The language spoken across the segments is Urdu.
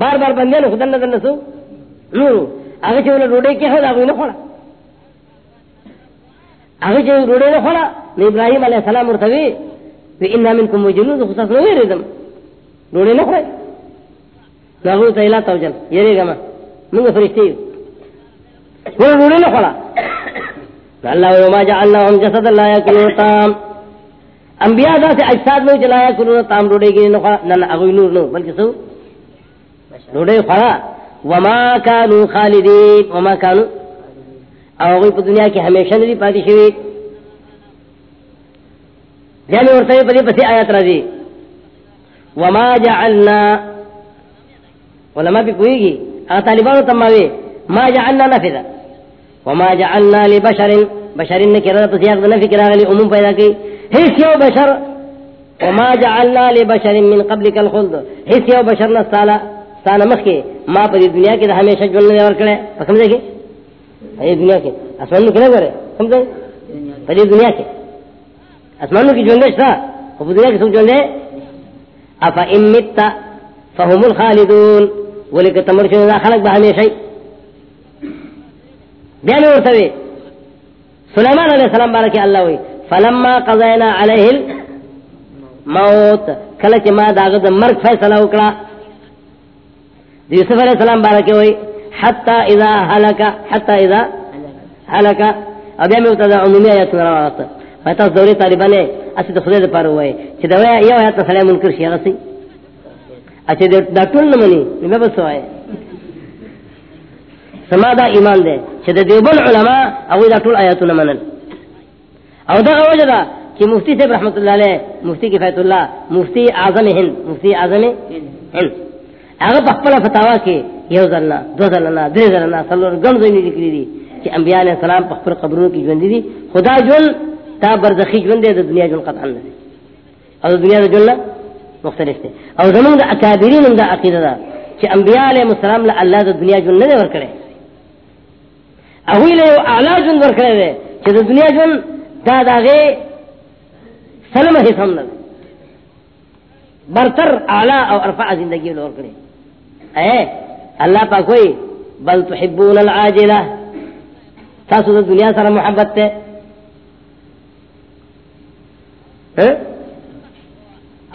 بار بار بندے نو خدن نظر نسو. نو اگر چھو روڑے کے خود آگوی نو خوڑا اگر چھو روڑے نو خوڑا نو ابراہیم علیہ السلام ارتوی وی انہا منکم مجنون دو خصاص نو ریدم روڑے نو خوڑا نو اگو تا الہ توجل یہ رے گا ما منگا فرشتی وہ روڑے نو خوڑا اللہ وما جعلناهم جسد لا ياكلون طعام انبیاء دا سے اجساد میں چلایا کرو تام روڑے گی نو نہ اگوی نور نو بلکہ سو روڑے خورا وما کانو خالدین وما کانو اگوی پا دنیا کی ہمیشہ ندی پاتی شوی جانے ورطا پدی پسی آیات رضی وما جعلنا علماء بھی کوئی گی اگر طالبانو تماوی ما جعلنا نفذا. وما جعلنا لبشر بشر نے کرا پسی آگ نفی کرا غلی عموم پیدا کی حس یو بشر، وما جعلنا لبشر من قبلك الخلد. حس یو بشر نستالا ستانا مخی، ما پا دی دنیا کی دا ہمیشہ جولنے دے ورکڑے پا سمجھے کی؟ یہ دنیا کی۔ اسمانو کی نگر ہے سمجھے؟ پا دی دنیا کی۔ اسمانو کی جولنے شتا پا دنیا کی سب جولنے افا امتا فهم الخالدون ولکہ تمرشن دا خلق با ہمیشہ بیانے ورسوے سلیمان علیہ السلام بارکی اللہ ہوئی فلما قضینا علیہ الموت، کلچ ما داغد مرگ فیصلہ اکڑا۔ یوسف علیہ السلام بارکی ہوئی، حتی اذا حلکا حتی اذا حلکا اب یہ میں اتنا عمومی آیت سنرا وقت فیتا دوری طالبانے اسی تو خدای پار ہوئے. چھ دویا یہ آیت سلام منکر شیئر سی اچھا دا ٹول نمانی نبی بس ہوئے سما دا ایمان دے. چھ دا دیوبن علماء اوی دا ٹول آیاتو نمانن. او دا وجہ دا کہ مفتی سے رحمت اللہ علیہ، مفتی کفایت اللہ، مفتی اعظم ہند، مفتی اعظم ہند. اگر پخپلا فتاوا کے یو ذلنا دو ذلنا دے ذلنا سلور گن زینی ذکری دی کہ انبیاء علیہ السلام پخپل قبروں کی جوندی دی خدا جون تا برزخی جون دے دا دنیا جون قطعا دے او دنیا دا جون مختلف دے او زمان دا اکابرین دا عقیدہ دا کہ انبیاء علیہ السلام لا اللہ دا دنیا جون ندے ورکڑے اوی لے اعلی جون ورکڑے دے کہ دا دنیا جون دا دا غی سلم حسن نہ برتر اعلی او ارفع زندگی لور کرے اے اللہ پاک کوئی بل تحبون العاجلہ۔ تاسو دا دنیا سره محبت تے۔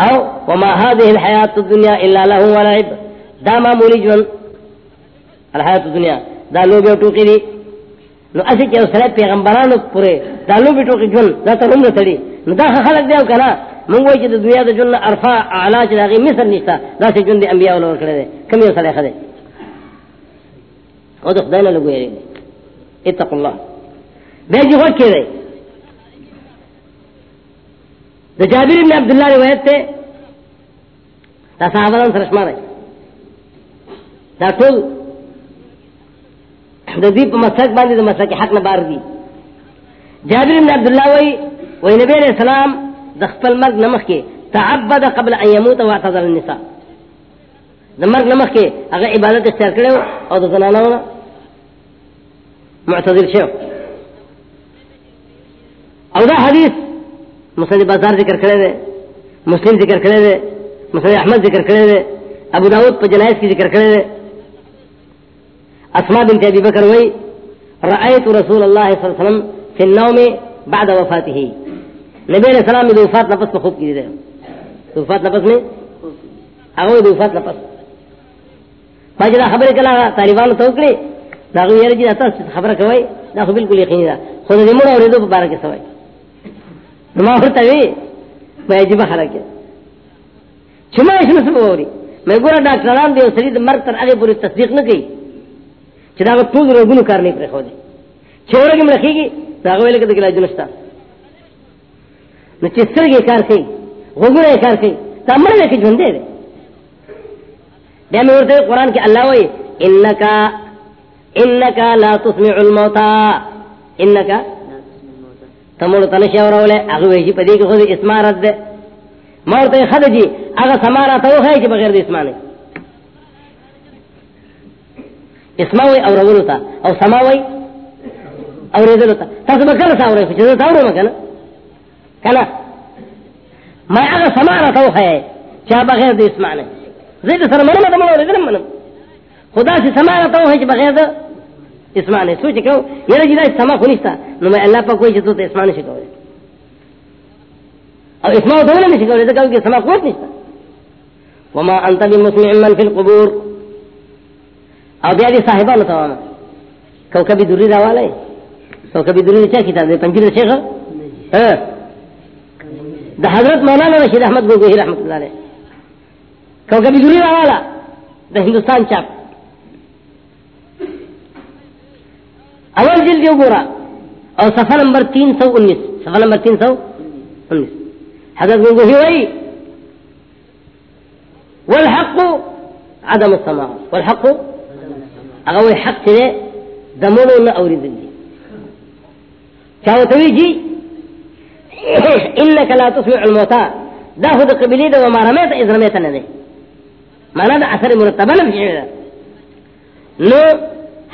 او، وما هذه الحياة الدنيا الا له ولعب دا معمولی جون الحیات الدنیا، دا لوگ ٹوکی دی۔ نو اسی کہ سره پیغمبرانو پورے دا لوگ ٹوکی جون دا ته نوم تڑی نو دا خلق دیو کنا من وای چې د دنیا د جن ارفع اعلی چې دغه مثل نشتا دا چې جن دي انبیاء ولور کړی دي کوم یو سره خده او د خدای نه لګوي اتق الله. به جو کړی د جابر بن عبد الله روایت ته دا صحابه سره شماره دا ټول د دې په مسلک باندې د مسلک حق نه بار دي. جابر بن عبد الله وای وای نبی علیہ السلام دخل مرگ نمخ کے تعبد قبل ان يموت واعتذر النساء. مرگ نمخ کے اگر عبادت اختیار کرے او د زنانو معتذر شو او دا حدیث مسلم بازار ذکر کرے دے مسلم ذکر کرے دے مسلم احمد ذکر کرے دے ابو داود پر جنائز کی ذکر کرے دے اسما بنت ابی بکر وئی رأيت رسول الله صلی اللہ علیہ وسلم في النوم بعد وفاته. نبی علیہ السلام میں وفات نفس میں خوب کی دے وفات نفس میں اگو وفات نفس۔ باجرا خبر کلا طالبان تو کړي دا غو یری چې تاسو خبره کوي دا خو بالکل یقیني ده. خو دې موږ اورېدو په بار کې سوي نو ما ورته وی مې جيبه حرکت چې ما یې څه ووري؟ مې ګوره ډاکټران دې سړي د مرګ تر هغه پورې تصدیق نه کوي، چې دا ټول روغونو کار نه پرې خو دي چې ورګم رخيږي دا غوېل کې د علاج نشته نو چې سترګې کار کوي غوګونه کار کوي تا مړ دې کې ژوند دی بیا مې ورته قرآن کې الله وایي انک انک لا تسمع الموتى انک تمول تنشي اوروله هغه وایي په دې کې خو دې اسمارت ده ما ورته خدجی هغه سمارا ته وایي چې بغیر د اسمانه اسماوي اورولو تا، او سماوي اورېدلو تا۔ تاسو به کله ساورئ چې زه تاورم کنه کنه ما هغه سماره توخه چا بغیر د اسمانه زید سر منم دم اور دم منم. خدا سے سما رہتا ہوں کہ بغیر اسمان نے سوچ کہ یہ جدا سما کو نشتا. نو میں اللہ پاک کوئی جتو تے اسمان سے کہو اور اسمان تو نہیں سکھو تے کہ سما کو نشتا. وما انت بمسمع من في القبور. او بیا دی صاحبہ نہ تمام کبھی دوری راوا لے تو کبھی دوری چا کتاب دے؟ پنجیر شیخ؟ ہاں. دا حضرت مولانا رشید احمد گوگوہی رحمت اللہ علیہ۔ کو کبھی دوری راوا دا ہندوستان چاپ۔ اول جلد جو گورا، اور سفر نمبر تین سو انیس۔ سفر نمبر تین سو انیس۔ حضرت گوگوہی وئی والحق عدم السماع والحق اغوي حق تي دمونو نا اوري دي جی۔ چاو توي جي جی، انك لا تسمع الموتى. دا خود قبلي دا وما رميت اذ رميت ندي معنى دا اثر مرتبا نمشي نو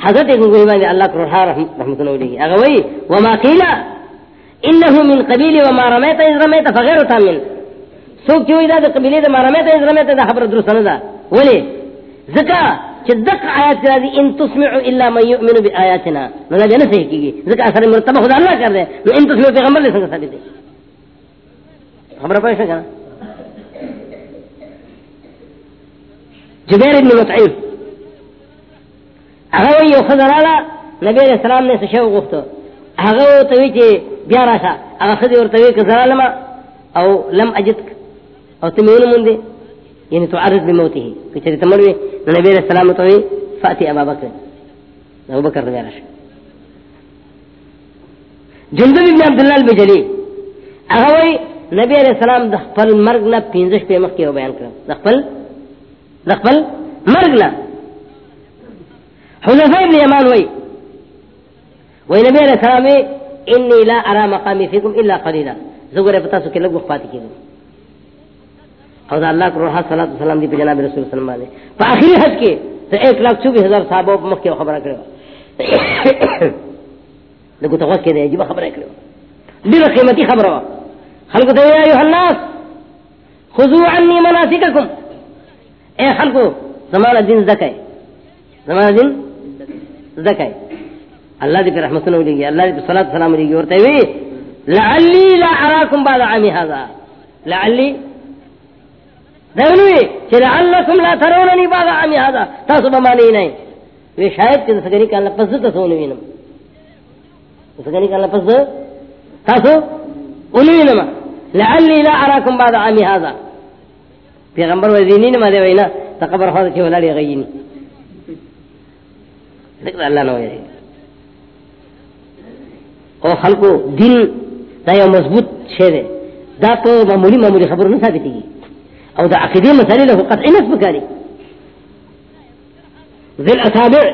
حضرت ابن قيمان الله كرها رحمة الله عليه. اغوي وما قيل انه من قبيل وما رميت اذ رميت، فغير تامن سوک چوئی دا دا قبیلی دا مارا میتا ازرا میتا دا خبر درست ندا ولی ذکا چھ دق آیات کرا دی، ان تسمعو الا من یؤمنو بی آیاتنا ندا جانا صحیح کی گی ذکا اثر مرتبہ خدا اللہ کر دے۔ نو ان تسمعو پیغمبر لے سنگا ثابت دے خبر پایشا کنا جبیر ابن مطعیم اغاوی یو خضر نبی علیہ السلام نے سشو گفتو۔ اغاوی توی چی بیارا شا اغا خضی ورطوی کزر آلما، او لم اجدک، او تمون من یعنی تو عرض بموتی ہی کہ چلی تمروی نبی علیہ السلام تو فاتی ابا بکر. ابو بکر رضی اللہ جندب ابن عبداللہ البجلی اغوی نبی علیہ السلام دخپل مرگنا پینزش پی مخ کیو بیان کرو دخپل دخپل مرگنا حنفہ ابن یمان وی وی نبی علیہ السلام انی لا ارا مقامی فیکم الا قلیلا. زگر پتا سو کہ لگو خپاتی کی دو اور اللہ کو روحا صلی صلاح السلام دی پہ جناب رسول صلی اللہ علیہ وسلم آخری حج کے تو ایک لاکھ چوبیس ہزار صحابہ مخ کے خبر کرو لگو تو کے دے جب خبر کرو دل قیمتی خبر ہوا خلق تو یا ایوہ الناس خضو عنی مناسککم۔ اے خلقو، زمانہ دن زکائے۔ زمانہ دن زکائے۔ اللہ دی پہ رحمت اللہ علیہ اللہ دی پہ صلاة السلام علیہ ورتے ہوئے لعلی لا اراکم بعد عامی هذا لعلی دغنوی چې لعلکم لا ترونني بعد عام هذا. تاسو به معنی نه وی شاید چې سګری کله پس تاسو نه وینم سګری کله پس تاسو ولینم لعلی لا اراکم بعد عام هذا. پیغمبر وی دینین ما دی وینا. تقبر خو چې ولالي غینی ذکر الله نو وی او خلقو دین دا یو مضبوط شی دی. دا په معمولی معمولی خبر خبرو نه ثابتېږي او دا عقیدی مسئلے له قطعی نسب کاری. ذل اتابع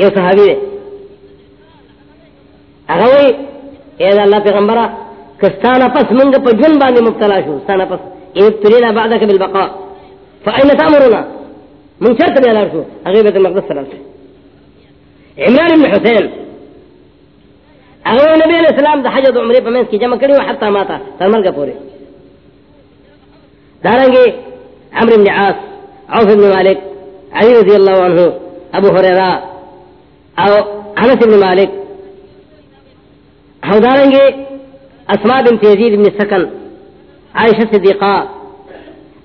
یو صحابی دے. اغوی اید اللہ پیغمبرہ کستانا پس منگ پا جن باندی مبتلا شو ستانا پس اید ابتلینا بعدک بالبقاء. فأين تأمرنا من شرط بيالار شو أغيبة المقدس صلى الله عمران بن حسين أغوى النبي عليه السلام ده حجد عمري فمنس كي جمع كريم حتى ماتا ترمال قبوري دارنگے عمر بن عاص، عوف بن مالک، علی رضی اللہ عنہ، ابو حریرہ او انس بن مالک. او دارنگے اسماء بن تیزید بن سکن، عائشہ صدیقہ.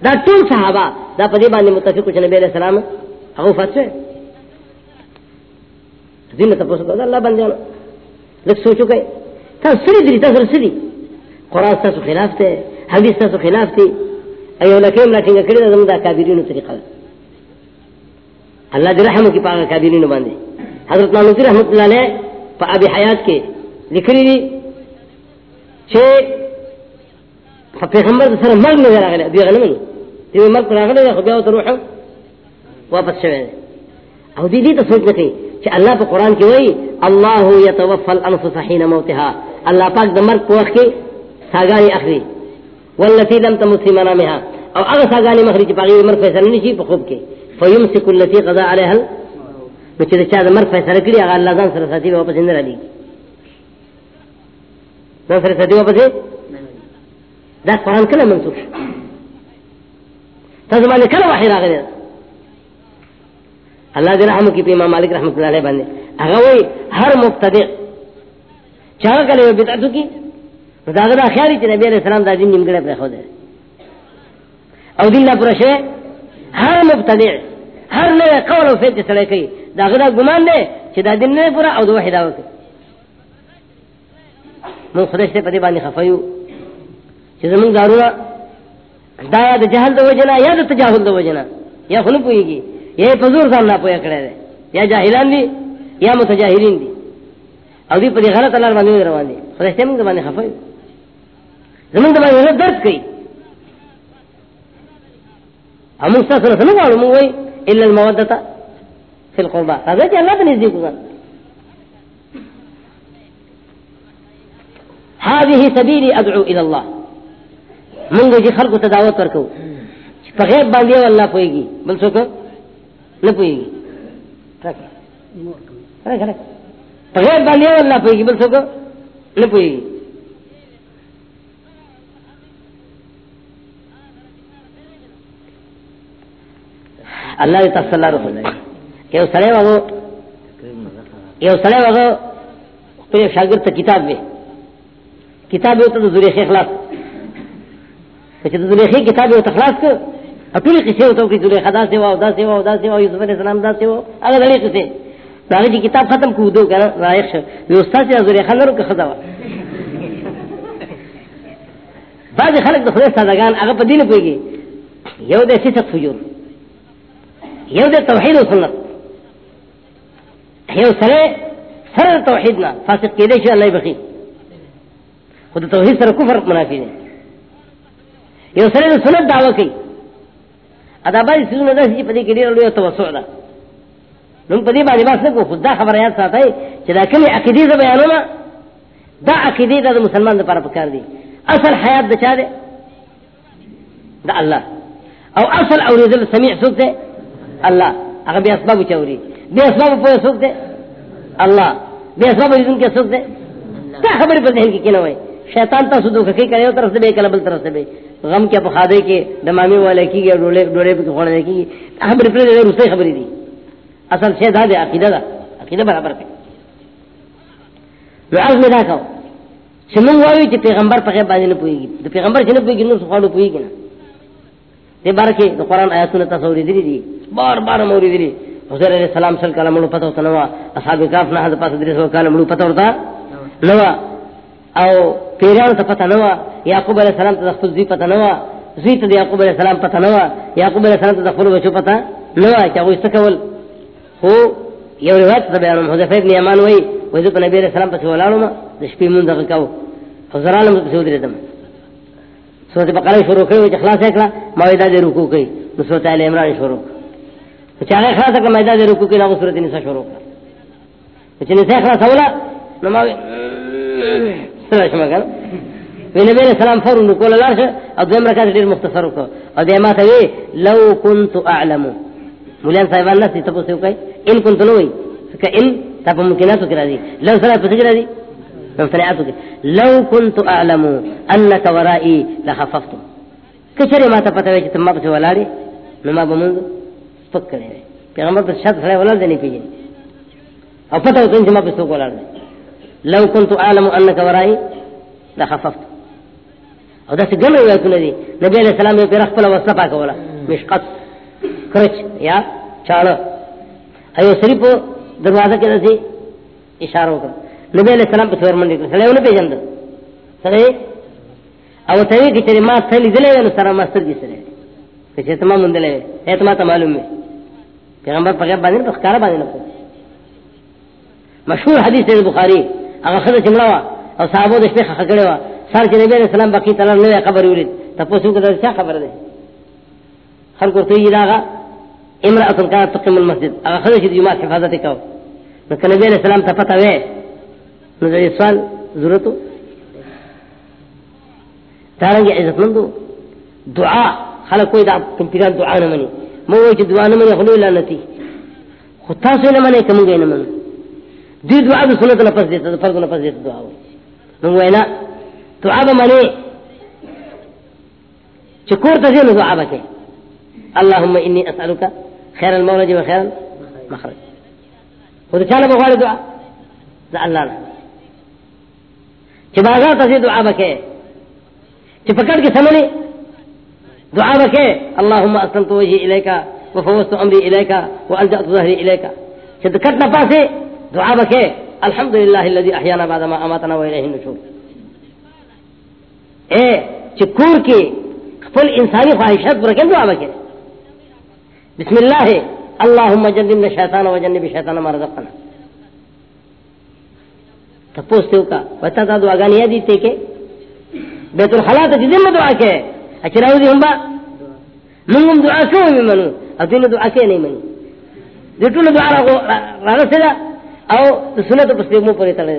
دا طول صحابہ، دا پدی باندې متفق کچھ نبی علیہ السلام او فاتح دین ته پوسو دا الله باندې لکه سوچو کوي تاسو سری دي؟ تاسو سری قرآن تاسو خلاف ته حدیث تاسو خلاف ته ایو لکیم لا ټینګه کړی زموږ د کابرینو طریقه الله دې رحم وکړي په کابرینو باندې. حضرت نانوتی رحمت الله علیه په ابي حیات کې لیکلي دي چې په پیغمبر سره مرګ نه راغلی دی غنمنو چې مرګ راغلی خو بیا ته روح واپس شوی او دې دې ته سوچ وکړي چې الله په قران کې وایي، الله يتوفى الانفس حين موتها. الله پاک د مرګ په وخت کې ساګانی اخلي والتي لم تمت في منامها. او اغا ساگانی مخری چی پاگی مر فیصل نشی پا خوب کے. فیمسک اللتی قضا علیہ نو چی چا مر فیصل کری، اغا اللہ دان سر ساتی واپس اندر علی. دان سر ساتی واپس دا قرآن کلا منسوخ تزمانے کل وحی راغ اللہ دے رحم کی پیما مالک رحمت اللہ علیہ بندے اگر وہی ہر مبتدع چاہا کلے وہ بدعتو کی؟ داغ دا خیالی چی نبی علیہ السلام دا دین نمگڑے پر خود او دین نا پرشے، ہر مبتدع، ہر نئے قول و فیل چی سڑے کئی داغ دا گمان دے چی دا دین نئے پورا او دو وحی داوکی من خودش تے پتی بانی خفایو. چی زمان دارونا دا یا دا جہل دا وجنا یا دا تجاہل دا وجنا یا خلو پوئی گی یہ پزور سام نا پویا کڑے دے، یا جاہلان دی، یا متجاہلین دی. او دی پتی غلط اللہ باندې روان دي خدای ته موږ باندې خفای زمونږ باندې نه درد کوي. امو تاسو سره څنګه غواړو موږ وای الا الموده فی القربى. هذا چې الله ته نږدې کوو هذه سبيلي ادعو الى الله. منگو جی خلق تداوت ورکو په غیب باندې والله پويږي بل څوک نه پويږي راځه راځه په غیب باندې والله پويږي بل څوک نه پويږي الله دې تاسو الله روح دی یو سره وغو یو سره وغو خپل شاګرد ته کتاب وی کتاب یو ته د زوری اخلاص چې د زلیخی کتاب یو تخلاص کړ ټول قصې وته کې زلیخا دا سی او دا سی او دا سی او یوسف علیہ السلام دا سی او هغه دلی قصې دا چې کتاب ختم کو دو کنه لایق شه یو استاد یې زلیخا لرو که خدا بعض خلک د خدای سادهګان هغه په دین پويږي یو د صفت فجور. یو د توحید او سنت. یو سره سره توحید نه فاسق کېدې شي الله بخي خود توحید سره کفر منافی دی یو سره د سنت دعوه کوي ادا باندې سونه د چې په دې کې ډېر لوی توسع ده نو په دې باندې بس کو خدا خبره یاد ساتي چې دا کومه عقیده ده بیانونه دا عقیده د مسلمان لپاره پکار دي اصل حیات د چا ده دا الله او اصل اوریدل سميع څوک ده الله هغه بیا اسباب چوري بیا اسباب په څوک ده الله بیا اسباب دې کې څوک ده دا خبره په ذهن کې کینوي شیطان تاسو دوکه کوي کړي طرف سے به کله بل طرف سے به غم کیا بخادے کے دمامی والے کی گیا ڈولے ڈولے پہ کھوڑنے کی خبر پھر رسے خبری دی؟ اصل سے دا دے، عقیدہ دا۔ عقیدہ برابر پہ عرض میں دا کہو۔ سمون واوی چې پیغمبر په غیب باندې نه پويږي د پیغمبر چې نه پويږي نو څه خاطر پويږي نه دې بار کې د قران آیاتونه تاسو ورېدلې دي. بار بار مورې دي حضرت علیہ السلام سره کلام له پته وته نو اصحاب کاف نه د پاسه درې سو کلام له پته ورته نو او پیران ته پته نو یعقوب علیہ السلام ته خپل ځی پته نو زوی ته یعقوب علیہ السلام پته نو یعقوب علیہ السلام ته خپل بچو پته نو چې هغه استکول هو یو روایت ته بیانوم. حذیفه ابن یمان وای وای په نبی علیہ السلام په ولالم د شپې مونږ دغه کاو حضرانو په سود ردم سورۃ بقره شروع کړو چې خلاص کړه مائده د رکوع کوي نو سورۃ ال عمران شروع چې هغه خلاص کړه مائده د رکوع کوي نو سورۃ نساء شروع کړه. چې نساء خلاص ولا نو ما سره شمه کړه وی نبی علیہ السلام فرون کول لار شه، او دیم رکعت ډیر مختصر وکړه. او دیم ته وی، لو كنت اعلم مولان صاحبان نس ته پوښتنه کوي ان كنت نو وی ان تاسو ممکناتو کې راځي. لو سره پوښتنه کې راځي. ممتنعاتو کې لو كنت اعلم انك ورائي لخففت کچره ما ته پته وی چې تم ما په ولاړې نو ما به مونږ سپک کړې پیغمبر ته شت سره ولل دی پیږي او پته وکړم چې ما په څوک ولاړ لو كنت اعلم انك ورائي لخففت او دا څنګه روایتونه دي نبی علیہ السلام یې پر خپل وسله پاکه ولا مشقت، کرچ، یا چاړه ایو سری په دروازه کې دسي اشاره وکړه نبی علیہ السلام په تور منډه کړ سره ونه پیژند سره او ته یې چې ما ته لیدلې نو سره ما سترګې سره چې ته ما مونږ دلې ته ما ته معلوم دی پیغمبر په باندې په ښکارا باندې نه مشهور حدیث دی بخاری. هغه خدای چې مړه او صحابه د شپې خخ کړي وا. سر چې نبی رسول الله باقی تعالی نو خبر ورید تاسو کو دا خبر ده خلق ته یی داغه امراه كانت تقيم المسجد. هغه خدای چې جمعه حفاظت وکاو نو نو دې سوال ضرورت ہو تارنګ عزت مندو دعا خلق کوئی دا کمپیران دعا نه مني. مو چې دعا نه مني خلو لعنتی خو تاسو نه مني کوم نه مني دې دعا د سنت نه پس دې ته فرض نه پس دې دعا وایي. نو وینا، دعا به منی چې کور ته ځینو دعا وکړي اللهم اني اسالك خير المولد وخير المخرج. خود چاله بغواړي دعا؟ ذا الله چې بازار ته دعا وکړي چې پکړ کې سمني دعا وکړي اللهم اسلمت وجهي اليك وفوضت امري اليك والجات ظهري اليك چې دکټ نه پاسه دعا وکړي الحمد لله الذي احيانا بعد ما اماتنا واليه النشور۔ اے چې کور کې خپل انساني خواهشات ورکړي دعا وکړي بسم الله اللهم جنبنا الشيطان وجنب الشيطان ما رزقنا۔ تپوس تے کا. وتا دا دعا گانی دی تے کہ بیت الخلا تے دعا کے. اچھا ہمبا دعا منو. دعا کے نہیں دعا او سنت پس مو پرے تلے.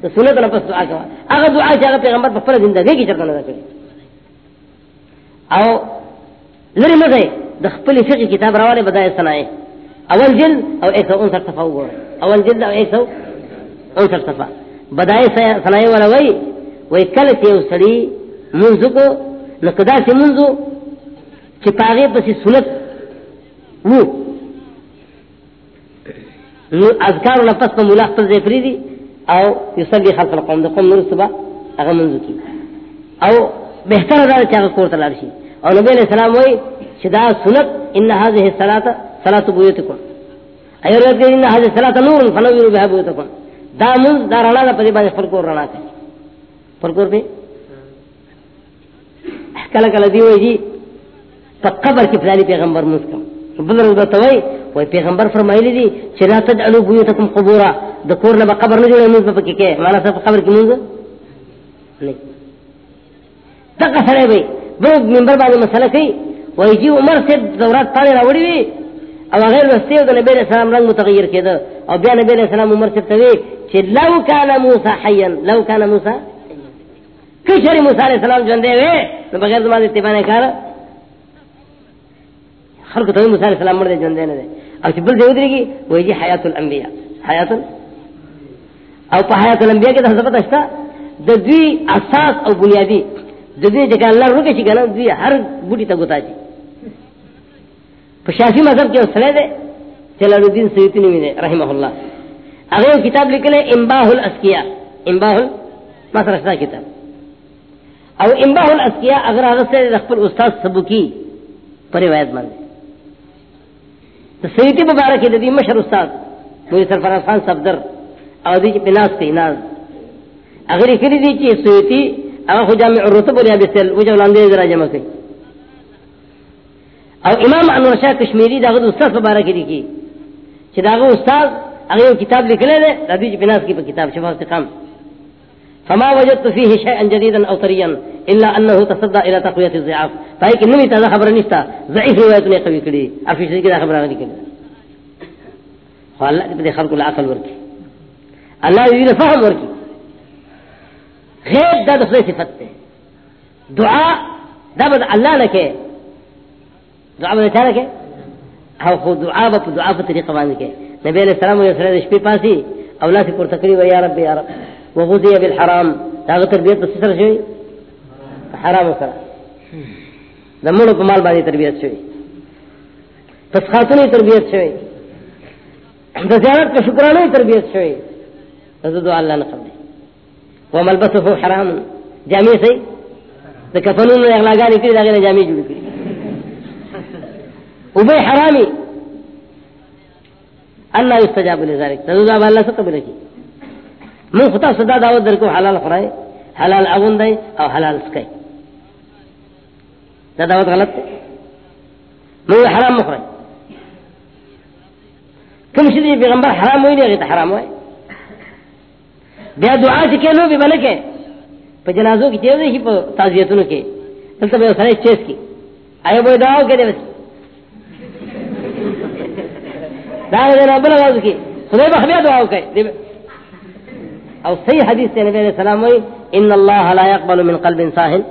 تو سنت نہ پس دعا کا اگر دعا چا پیغمبر پر زندگی کی چرنا نہ کرے او لری مزے. فقہ کتاب راوانے بدائے سنائے. اول جلد او 169 صفحہ اول او او فلسفہ بدائے سلائے والا وہی وہی کل تے سڑی منزو کو نقدا سے منزو چپاغے پسی سنت وہ نو اذکار نہ پس ملاق خپل زیفری دی او یصلی خلق القوم. دے قوم نور سبا هغه منځ کی او بہتر ادار چاہتا کورتا لارشی او نبی علیہ السلام وای شدا دا سنت، ان هذه الصلاه صلاه بویتکم ایو رات انہا هذه الصلاه نور فلو بہا بویتکون دا من دا رڼا د پدې باندې فرق ور رڼا کوي فرق ور به کله کله دی وایي په قبر کې فلاني پیغمبر مسکم بل ورځ ته وای وای پیغمبر فرمایلی دي چې لا تجعلوا بيوتكم قبورا. د کور نه قبر نه جوړوي موږ په کې کې معنا څه قبر کې موږ نه. تک سره وي بل منبر باندې مسله کوي وای جی عمر سے دورات پانے راوڑی وی او غیر وستی او نبی علیہ السلام رنگ متغیر کېده. او بیا نبی علیہ السلام عمر سے توی چې لو کان موسی حیا، لو کان موسی کشری موسی علیہ السلام ژوند دی نو بغیر زما دې تبانه کار خلق ته موسی علیہ السلام مړ دی ژوند نه دی. او چې بل دی ودرېږي وای جی حیات الانبیاء حیات او په حیات الانبیاء کې د حضرت اشتا د دوی اساس او بنیادی. د دې چې الله روکه چې کنه دوی هر بوټي ته ګوتا شي شافی مذہب کے اسلے دے جلال الدین سیوتی نے رحمہ اللہ اگر کتاب لکھنے امباہ الاسکیا امباہ مسرستا کتاب. او امباہ الاسکیا اگر اگر سے رخ استاد سبو کی پر روایت مان تو سیوتی مبارک دی مشر استاد مجھے سرفراز خان صفدر، او دی پناس تی ناز اگر یہ دی چی سیوتی اگر خجا میں عرطب و ریابی سل وجہ لاندے ذرا جمع کئی او امام انور شاہ کشمیری دا غد استاد مبارک لکھی چې داغه استاد هغه کتاب لیکلی دی، د دې بناس کی په کتاب شفا استقام فما وجدت فيه شيئا جديدا او طريا الا انه تصدى الى تقويه الضعاف فاي کہ نمی تازه خبر نشتا ضعیف روایت نے قوی کړي. افیش کی خبر نه کړي خو الله دې خلق العقل ورکی الله دې فهم ورکی غیر دا د صفت ده دعا دا بد الله لکه دعا به چا رکھے او خود دعا به دعا په طریقه باندې کې. نبی علیہ السلام یو سره د شپې پاسي، او لاس پر تکری و یا رب یا رب. وغذي بالحرام. دا تربیت په سره شوی؟ حرام سره. د مړو په مال باندې تربیت شوی. پس خاتونی تربیت شوی. د زیارت په شکرانه تربیت شوی. د دعا الله نه قبل وملبسه حرام. جامع سي د کفنونو اغلاګانی کړی دا غیر جامع جوړ کړی وبي حرامي الله يستجاب لذلك تذوذا بالله سقبل کی من خطا صدا دعوت در کو حلال خورائے حلال اغن دے او حلال سکے دا دعوت غلط ہے من حرام مخرج کم شدی پیغمبر حرام ہوئی نہیں حرام ہوئے بیا دعا سے کہلو بھی بلے کے پہ جنازوں کی چیز نہیں پہ تعزیتوں کے تلتا بے سرے چیز کی. آئے وہ دعاؤ کے دے بس؟ بل آواز کی. خدای بخبیا دعا کوي او صحیح حدیث ته نبی علیہ السلام وی ان الله لا يقبل من قلب ساهل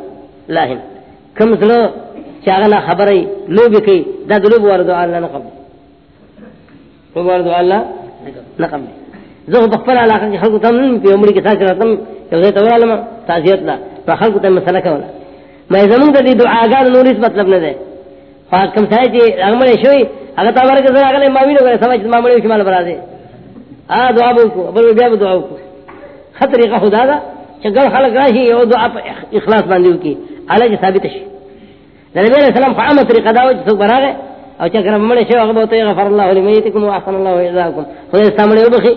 لاهن کوم زلو چاغنا خبرې لو به دا دلو ور دعا الله نه قبل. نو ور دعا الله نه قبل. زه په علاقه کې خلکو ته په عمر کې تاسو راتم یو ځای ته ورالم تعزیت لا په خلکو ته مسله کوله. مې زمونږ د دعاګانو نور هیڅ مطلب نه ده کم سای چې هغه شوی هغه تا ورګه زړه هغه ما وینو غره سمجھ ما مړ شمال برا دے ا دعا بو کو بل بیا دعا کو۔ خطر کا خدا دا چې ګل خلق راشي او دعا اخلاص باندې وکي علاج ثابت شي نبی علیہ السلام فعام طریقہ دا چې څوک براغه او چې ګرم مړ شي هغه بوته غفر الله لمیتکم واحسن الله جزاکم۔ خدای سامنے وبخي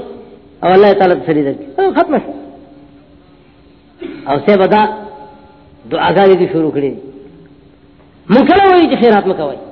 او الله تعالی تسلی درک ختم شو۔ او سے بدا دعاګانې دي شروع کړې مونږ کله وایي چې خیرات مکوئ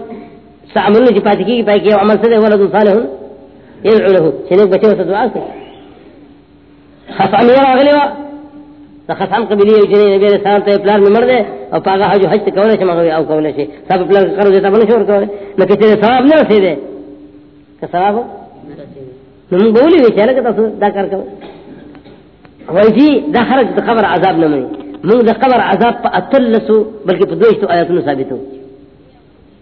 عمل چې پاتې کیږي پای کې عمل څه ولد صالح يدعو له. چې نه بچو ته دعا کوي خصام یې راغلی و خصام قبلی یو جنې نبی علیہ السلام ته پلان مړ دی او پاګه حج حج کولای شي مغوي او کولای شي. سب پلان قرض ته باندې شور کوي نو کې چې ثواب نه رسي دی که ثواب نو موږ بولی وی چې لکه تاسو دا کار کوي وایي جی دا خرج د خبر عذاب نه مې موږ د قبر عذاب په اتلسو بلکې په دویشتو آیاتونو ثابتو.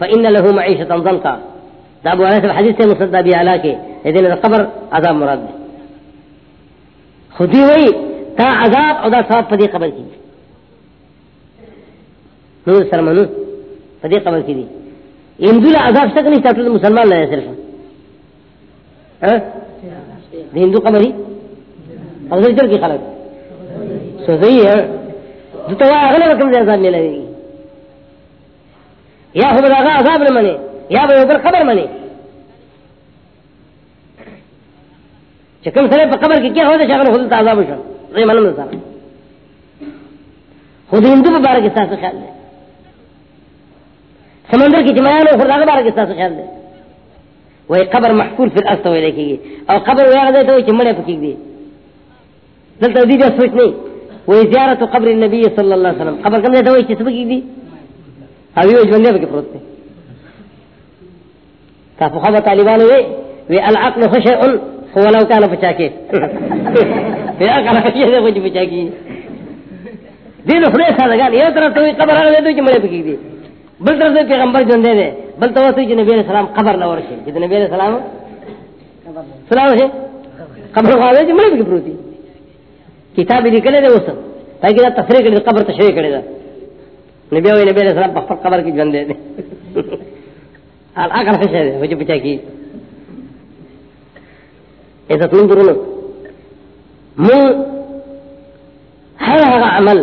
فإن له معيشة ضنكا دا أبو عليه الحديث مصدى بي علاكي إذن القبر عذاب مراد خذي وي تا عذاب او دا ثواب فدي قبر کی نو سر منو فدي قبر کی دی. هندو عذاب تک نہیں ټول مسلمان نه صرف ها هندو قبر ہی او ځل کی خلق. سو ہے تو اغلب کم سے عذاب ملے گی. یا خود آغا عذاب نہ منے یا بھائی اوپر خبر منے چکم سرے پر قبر کی کیا ہوتا شاگر خود عذاب شو رہی منم نصار خود ہندو پر بارہ کس سے خیال دے سمندر کی جمعیان خود آگا بارہ کس سے خیال دے وہ قبر محکول پھر ارست ہوئے دیکھیں گے اور قبر وہ آگا تو وہ چمڑے پکیگ دے دلتا دی بھی سوچ نہیں وہ زیارت قبر النبی صلی اللہ علیہ وسلم. قبر کم دے دوئی چسب کی دی ابھی وہ جوندے بکی پروت تے تا فخواب طالبان ہوئے وی العقل خشعن ولو كان بچاکے وی اقل خشع دے کچھ بچاکی دین خدای سا لگا یہ طرف تو قبر آگے دے تو چمڑے بکی دی بل طرف دے پیغمبر جوندے دے بل تو واسو نبی علیہ السلام قبر لور شے جت نبی علیہ السلام سلام ہے قبر خواہ دے چمڑے بکی پروتی کتاب لکھنے دے اس تاکہ دا تفریح کرے قبر تشریح کرے دا نبی ہوئی نبی علیہ السلام پخفر قبر کی جن دے دے۔ آکر خوش ہے دے وجہ پچا کی۔ عزت من درونو۔ من ہر ہر عمل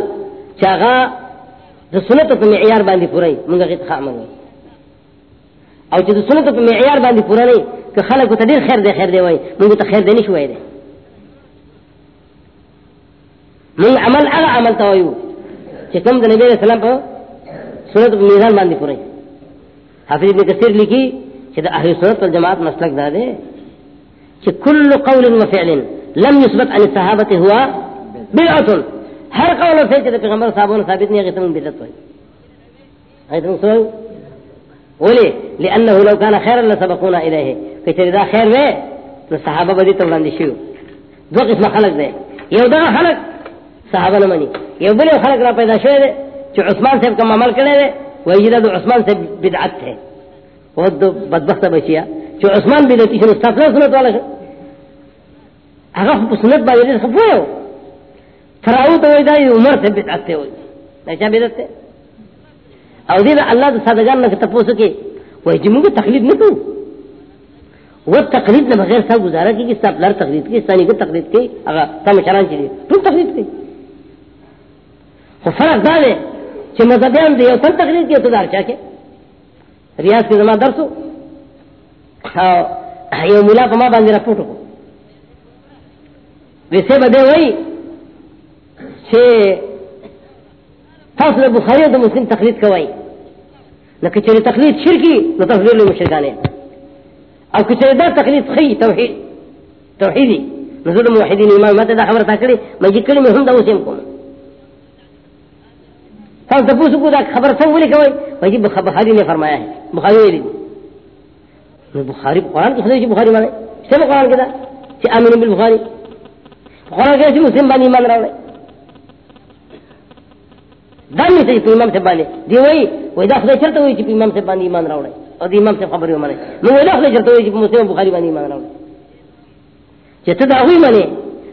چاگا دا سنت پا معیار باندی پورائی منگا غیت خواہ عمل او چې د سنت په معیار باندې پوره نه که خلکو ته ډیر خیر دی خیر دی وای موږ ته خیر دی نشوي دی من عمل اغا عمل توایو چې کوم د نبی رسول الله سنت میزان باندې پوره حافظ ابن کثیر لیکي چې د اهل سنت والجماعت مسلک دا دی چې كل قول وفعل لم يثبت عن الصحابه هو بدعه هر قول او فعل چې د پیغمبر صاحبونو ثابت نه غته بدعت وایي ایتم سوال ولي؟ لانه لو كان خيرا لسبقونا اليه کچې دا خیر وې نو صحابه به دې ته وړاندې شي. دوه قسم خلق دی. یو دا خلق صحابہ نہ منی یہ بلے خلق را پیدا شوئے دے جو عثمان صاحب کا عمل کرے دے وہ یہ دو عثمان سے بدعت ہے وہ دو بدبخت بچیا جو عثمان بھی دیتی شنو استفلا سنت والا اگر سنت با یہ خفوئے ہو۔ فراؤ تو ویدہ یہ عمر سے بدعت ہے نیچا بدعت ہے او دین اللہ تو سادگان نہ تپو سکے وہ جمعوں کو تقلید نہ کرو وہ تقلید نہ بغیر سب گزارا کی کہ سب لر تقلید کی ثانی کو تقلید کی۔ اگر تم چران چلیے، تم تقلید کی۔ فرق دا دی چې مذهبیان دی یو تل تقریر کې اقتدار چا کې؟ ریاض کے زمان درسو یو ملا پا ما باندی رپورٹو کو ویسے بدے ہوئی چھے فاصل بخاری و مسلم تقلید کوائی نہ کچھ تقلید شرکی نہ تقلید مشرکانے او کچھ دا تقلید خی توحید توحیدی نزول موحدین امام ماتا دا خبر تاکلی میں جی کلمی ہم دا اسیم کون تاک تپوسو کو دا خبر سنگ بولی کوئی میں جی بخاری نے فرمایا ہے بخاری نے لی بخاری قرآن کی خدای بخاری مانے سے قرآن کے دا؟ چی آمین بالبخاری قرآن کے مسلم بانی ایمان راوڑے دانی سے امام سے بانے دی وہی وہی دا خدای چلتا ہوئی چی امام سے بانی ایمان راوڑے اور دی امام سے خبر ہو مانے نو وہی دا خدای چلتا ہوئی چی مسلم بخاری بانی ایمان راوڑے چی دا ہوئی مانے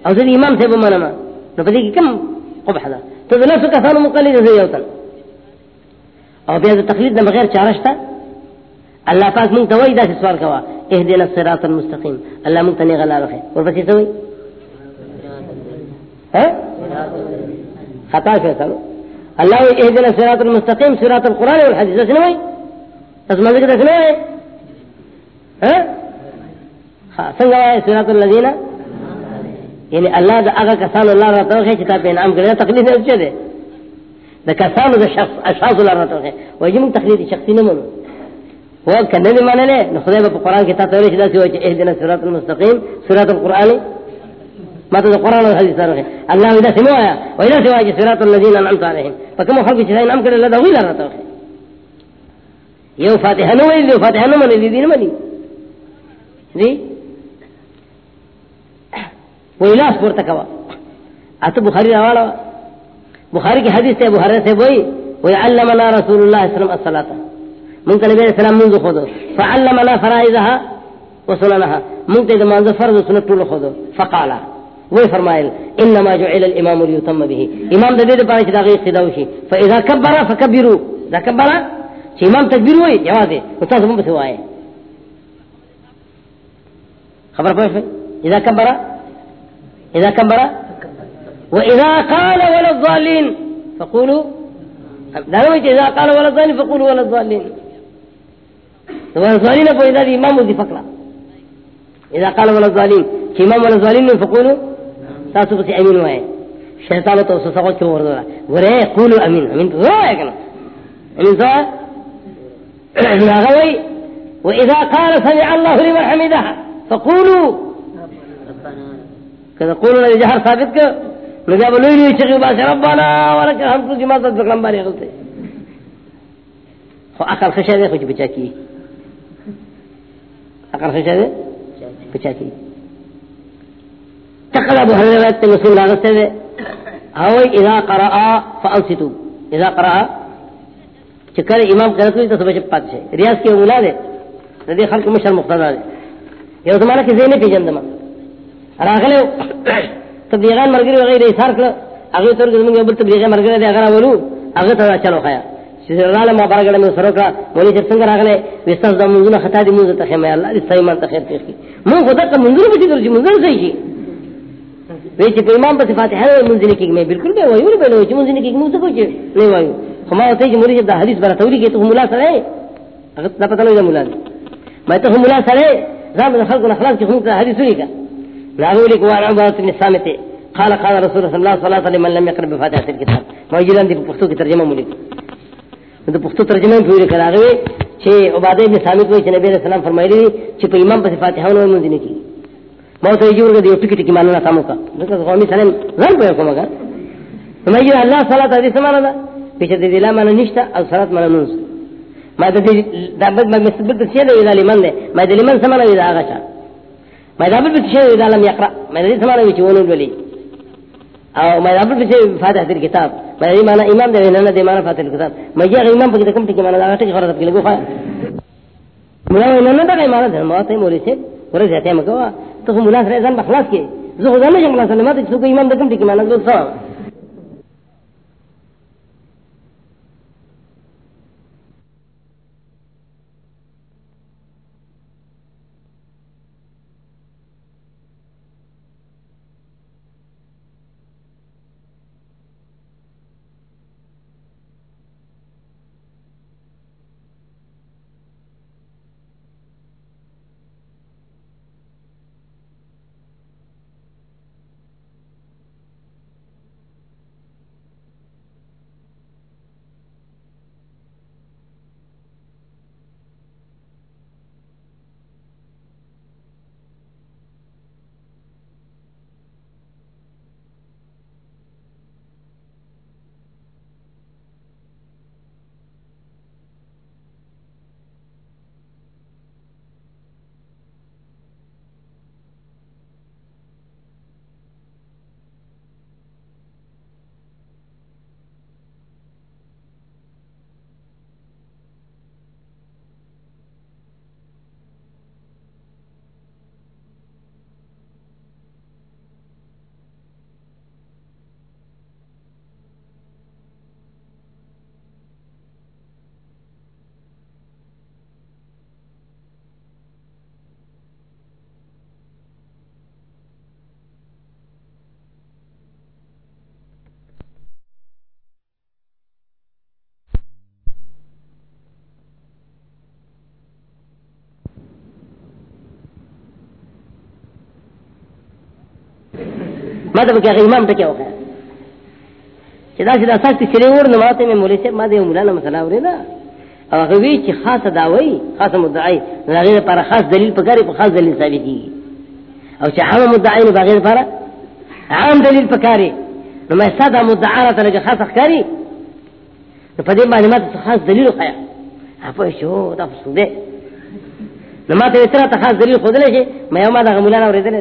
او زد امام سے بمانا ما نو پدی کی کم قبح دا تو دا نفس کسانو مقلد زی یوتن او بیا بیاد تقلید دا بغیر چارشتا اللہ پاک منگ توئی دا سی سوال کوا اہدنا الصراط المستقیم. اللہ منگ تنی غلا رکھے اور بسی سوئی خطا شو سالو اللہ اہدنا الصراط المستقیم، صراط القرآن والحدیث. سنوئی اسمان ذکر سنوئی سنگا ہے صراط الذین یعنی اللہ دا اگا کسان اللہ را توخے چتا پہ انعام کرے تقلید ہے اچھے دے؟ دا کسان دا شخص، اشخاص اللہ را توخے وجم تقلید شخصی نمونو. وہ کنے بھی مانے لے خدا با قرآن کی تاتوری شدہ سی وچے اہدنا صراط المستقیم، صراط القرآن ما تو قرآن و حدیث سارے اللہ اذا سمو آیا و اذا سمو آیا صراط الذین انعمت علیہم. فکم خلق چتا انعام کرے اللہ دا غیل را توخے یہ فاتحہ نو ویلی فاتحہ نو منی دی دی نمانی دی وہ لاس پورتا کوا۔ اتو بخاری روالا بخاری کی حدیث سے بخاری سے وہی وہ علمنا رسول اللہ صلی اللہ علیہ وسلم من نبی علیہ السلام منذ خودو فعلمنا فرائضها وسننها من تے منذ فرض سنت طول خودو فقالا۔ وہ فرمائل، انما جعل الامام ليتم به۔ امام دے دے پاش داغی اقتدا وشي فاذا كبر فكبروا اذا كبر چھ امام تکبیر ہوئی جواز ہے تو تاسو مو سوائے خبر پوچھ اذا كبر إذا كبر وإذا قال ولا الضالين، فقولوا إذا قال ولا الضالين فقولوا ولا الضالين. ولا الضالين فإذا دي إمام ذي فقرة. إذا قال ولا الضالين إمام ولا الضالين فقولوا تاسو بس أمين وين شيطان تو سسقط كيف ورد ورے قولوا أمين. أمين ورا كنا. أمين سوا نغوي وإذا قال سمع الله لمن حمدها فقولوا. کہ قولنا جہر ثابت کر. لگا بلوی لوی چگی باس ربنا ولکن ہم کو جماعت بکلم باری غلطے. خو اقل خشہ دے خوچ بچا کی. اقل خشہ دے بچا کی. تقل ابو روایت تے مسلم لاغستے دے. اوئی اذا قرآ فانسیتو اذا قرآ چکر امام قرأت تو سبچ پات چھے ریاض کی اولا دے. ردی خلق مشر مقتضا دے. یہ زمانہ کی زینے پی جندما راغلے تبلیغان مرګري وغیرہ ایثار کړ. هغه تر دې موږ بل تبلیغه مرګري دې هغه ورو هغه ته چلو خیا. سراله ما بارګړه مې سره کړ ولې چې څنګه راغله وستاس د موږ خطا دي موږ ته خمه الله دې سایمان ته خیر پیښ موږ خدا ته منظور به دي درځي منظور صحیح شي. وی چې په امام په فاتحه منځ کې مې بالکل به وایو به نو چې منځ کې موږ څه کوی نه وایو؟ خما ته چې موري د حدیث بر توري کې ته مولا سره هغه ته پته نه مولا ما ته مولا سره زام خلق الاخلاق کې هم حدیث ولیکه راغولك وعن عبادة بن الصامت قال قال رسول الله صلى الله عليه وسلم من لم يقرأ بفاتحة الكتاب ما يجلان دي بپختو کی ترجمه مولي دي پختو ترجمه پوری کراغوي چه عبادة بن صامت وي چه نبي علیہ السلام فرمائلی چه پا امام پس فاتحة ونوی منزی نکی ما تو یجور گا دیو ٹکی ٹکی ماننا سامو کا. ذکر قومی سلام ظن پویا کما گا. ما يجور اللہ صلاة حدیث مانا دا. پیچه دی لا مانا نشتا او صلاة مانا نونس. ما دا دی دا بد ما مستبد سیده الى لمن ده ما دا لمن سمانا الى آغا شا ما دا بل بتشي اذا لم يقرا ما دا سمانا وچ ونول ولي او ما دا بل بتشي فاتحه الكتاب. ما دا معنی امام دے نہ دے معنی فاتحه الكتاب. ما جا امام پکې کوم ټکی معنی لا ټکی خبره پکې لګو خا مولا نه نه دا معنی ده. ما ته مولي سي ورته ځته مګوا ته مولا سره ځان بخلاص کې زو خو ځان نه یم مولا سره ما ته څوک امام د کوم ټکی معنی ده ما ته کې امام ټکی وکړ چې دا چې دا سخت چې ور نه ماته مې مولوی سے ما دې مولانا مسله اورېدا او هغه وی چې خاصه داوي خاصه مدعي هغه لپاره خاص دلیل پکاري په خاص دلیل ثابت دي او چې عام مدعي نه بغیر لپاره عام دلیل پکاري ہاں نو ما ساده مدعا ته لږه خاصه ښکاری په دې معلومات خاص دلیل خیا په شو، دا څه ده نو ما ته تر ته خاص دلیل خودلې شي ما یو ما دا مولانا اورېدل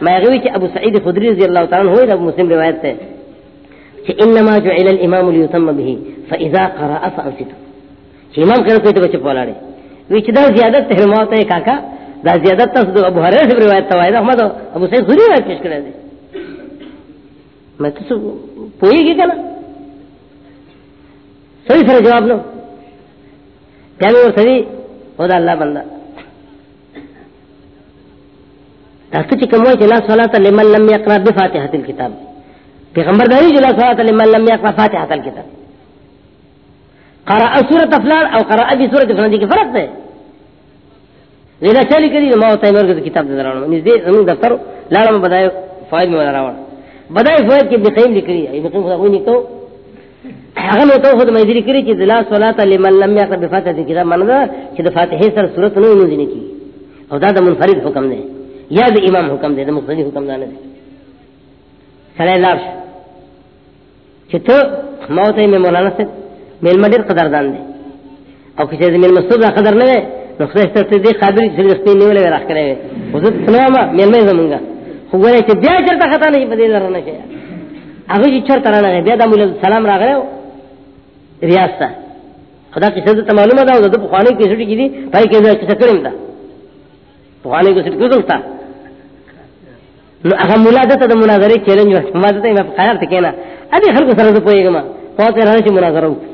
دي ما یغوي ابو سعید خدری رضی الله تعالی عنہ ہوئی دا مسلم روایت ده چې انما جعل الامام ليتم به فاذا قرأ فانصت چې امام کړه ته بچ پولاړي وی چې دا زیادت ته ما ته کاکا، دا زیادت تاسو ابو هريره سے روایت ته وایي احمد ابو سعید خدری روایت پیش کړی دی. میں تو پوئی گی کنا صحیح سر جواب لو کیا میں اور سری خدا اللہ بندہ تاسو چې کومه چې لا صلاه لمن لم يقرا بفاتحه الكتاب. پیغمبر دایي چې لا صلاه لمن لم يقرا فاتحه الكتاب. قرأ سورة فلان او قرأ بسورة فلان دي کې فرق ده لینا چلی کری ما ہوتا ہے مرکز کتاب دے درانا نزدے زمین دفتر لالا میں بدائے فائد میں درانا بدائے فائد کی ابن قیم لکری ابن قیم خدا کوئی نکو اگر میں تو خود میں ذکر کری کہ لا صلاة لمن لم يقرأ بفاتحة الكتاب. مانا دا کہ دفاتحه سر سورة نو نزدے کی او دا دا منفرد حکم دے یا د امام حکم دے د مقتدی حکم دانے دے سلے لارش چې ته موت میں مولانا سے میل مدیر قدر دان دے او کسی زمین مستود قدر نہ نو خدای ته دې قابل چې رښتې نیولې راخ کړې او زه سلام میل مې زمونږه. خو ګورې چې بیا چرته خطا نه پدې لره نه شي. هغه چې چرته نه بیا د مولا سلام راغله ریاست خدا کی سزا ته معلومه ده او د بخاری کې سړي کې دي پای کې څه دا. بخاری کې څه کړم نو هغه مولا دته د مناظره چیلنج ورته ما ته په خیال ته کینا ا خلکو سره زه پوهیږم په ته راځي مناظره وکړه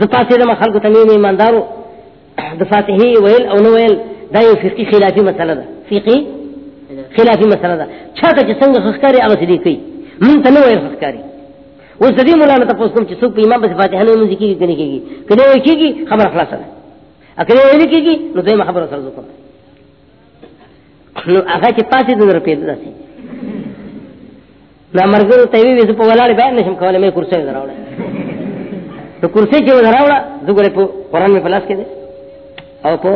زه پاتې د خلکو ته مې ایماندارو د فاتحه ویل او نو ویل، دا یو فقہی خلافی مسله ده فقہی خلافی مسله ده چاته چې څنګه خخکاری هغه دې کوي مونږ ته نو ویل خخکاری اوس دې مولا نه تاسو کوم چې څوک په امام بس فاتحه نه مونږ کیږي کني کیږي کله وی کیږي خبر خلاص ده اکه وی کیږي نو دې خبر سره وکړه نو هغه چې پاتې د روپې ده نو مرګو ته وی وې په ولاړ بیان نشم کولای مې کرسي دراوړه نو کرسي چې دراوړه دغه په قران می پلاس کې ده او په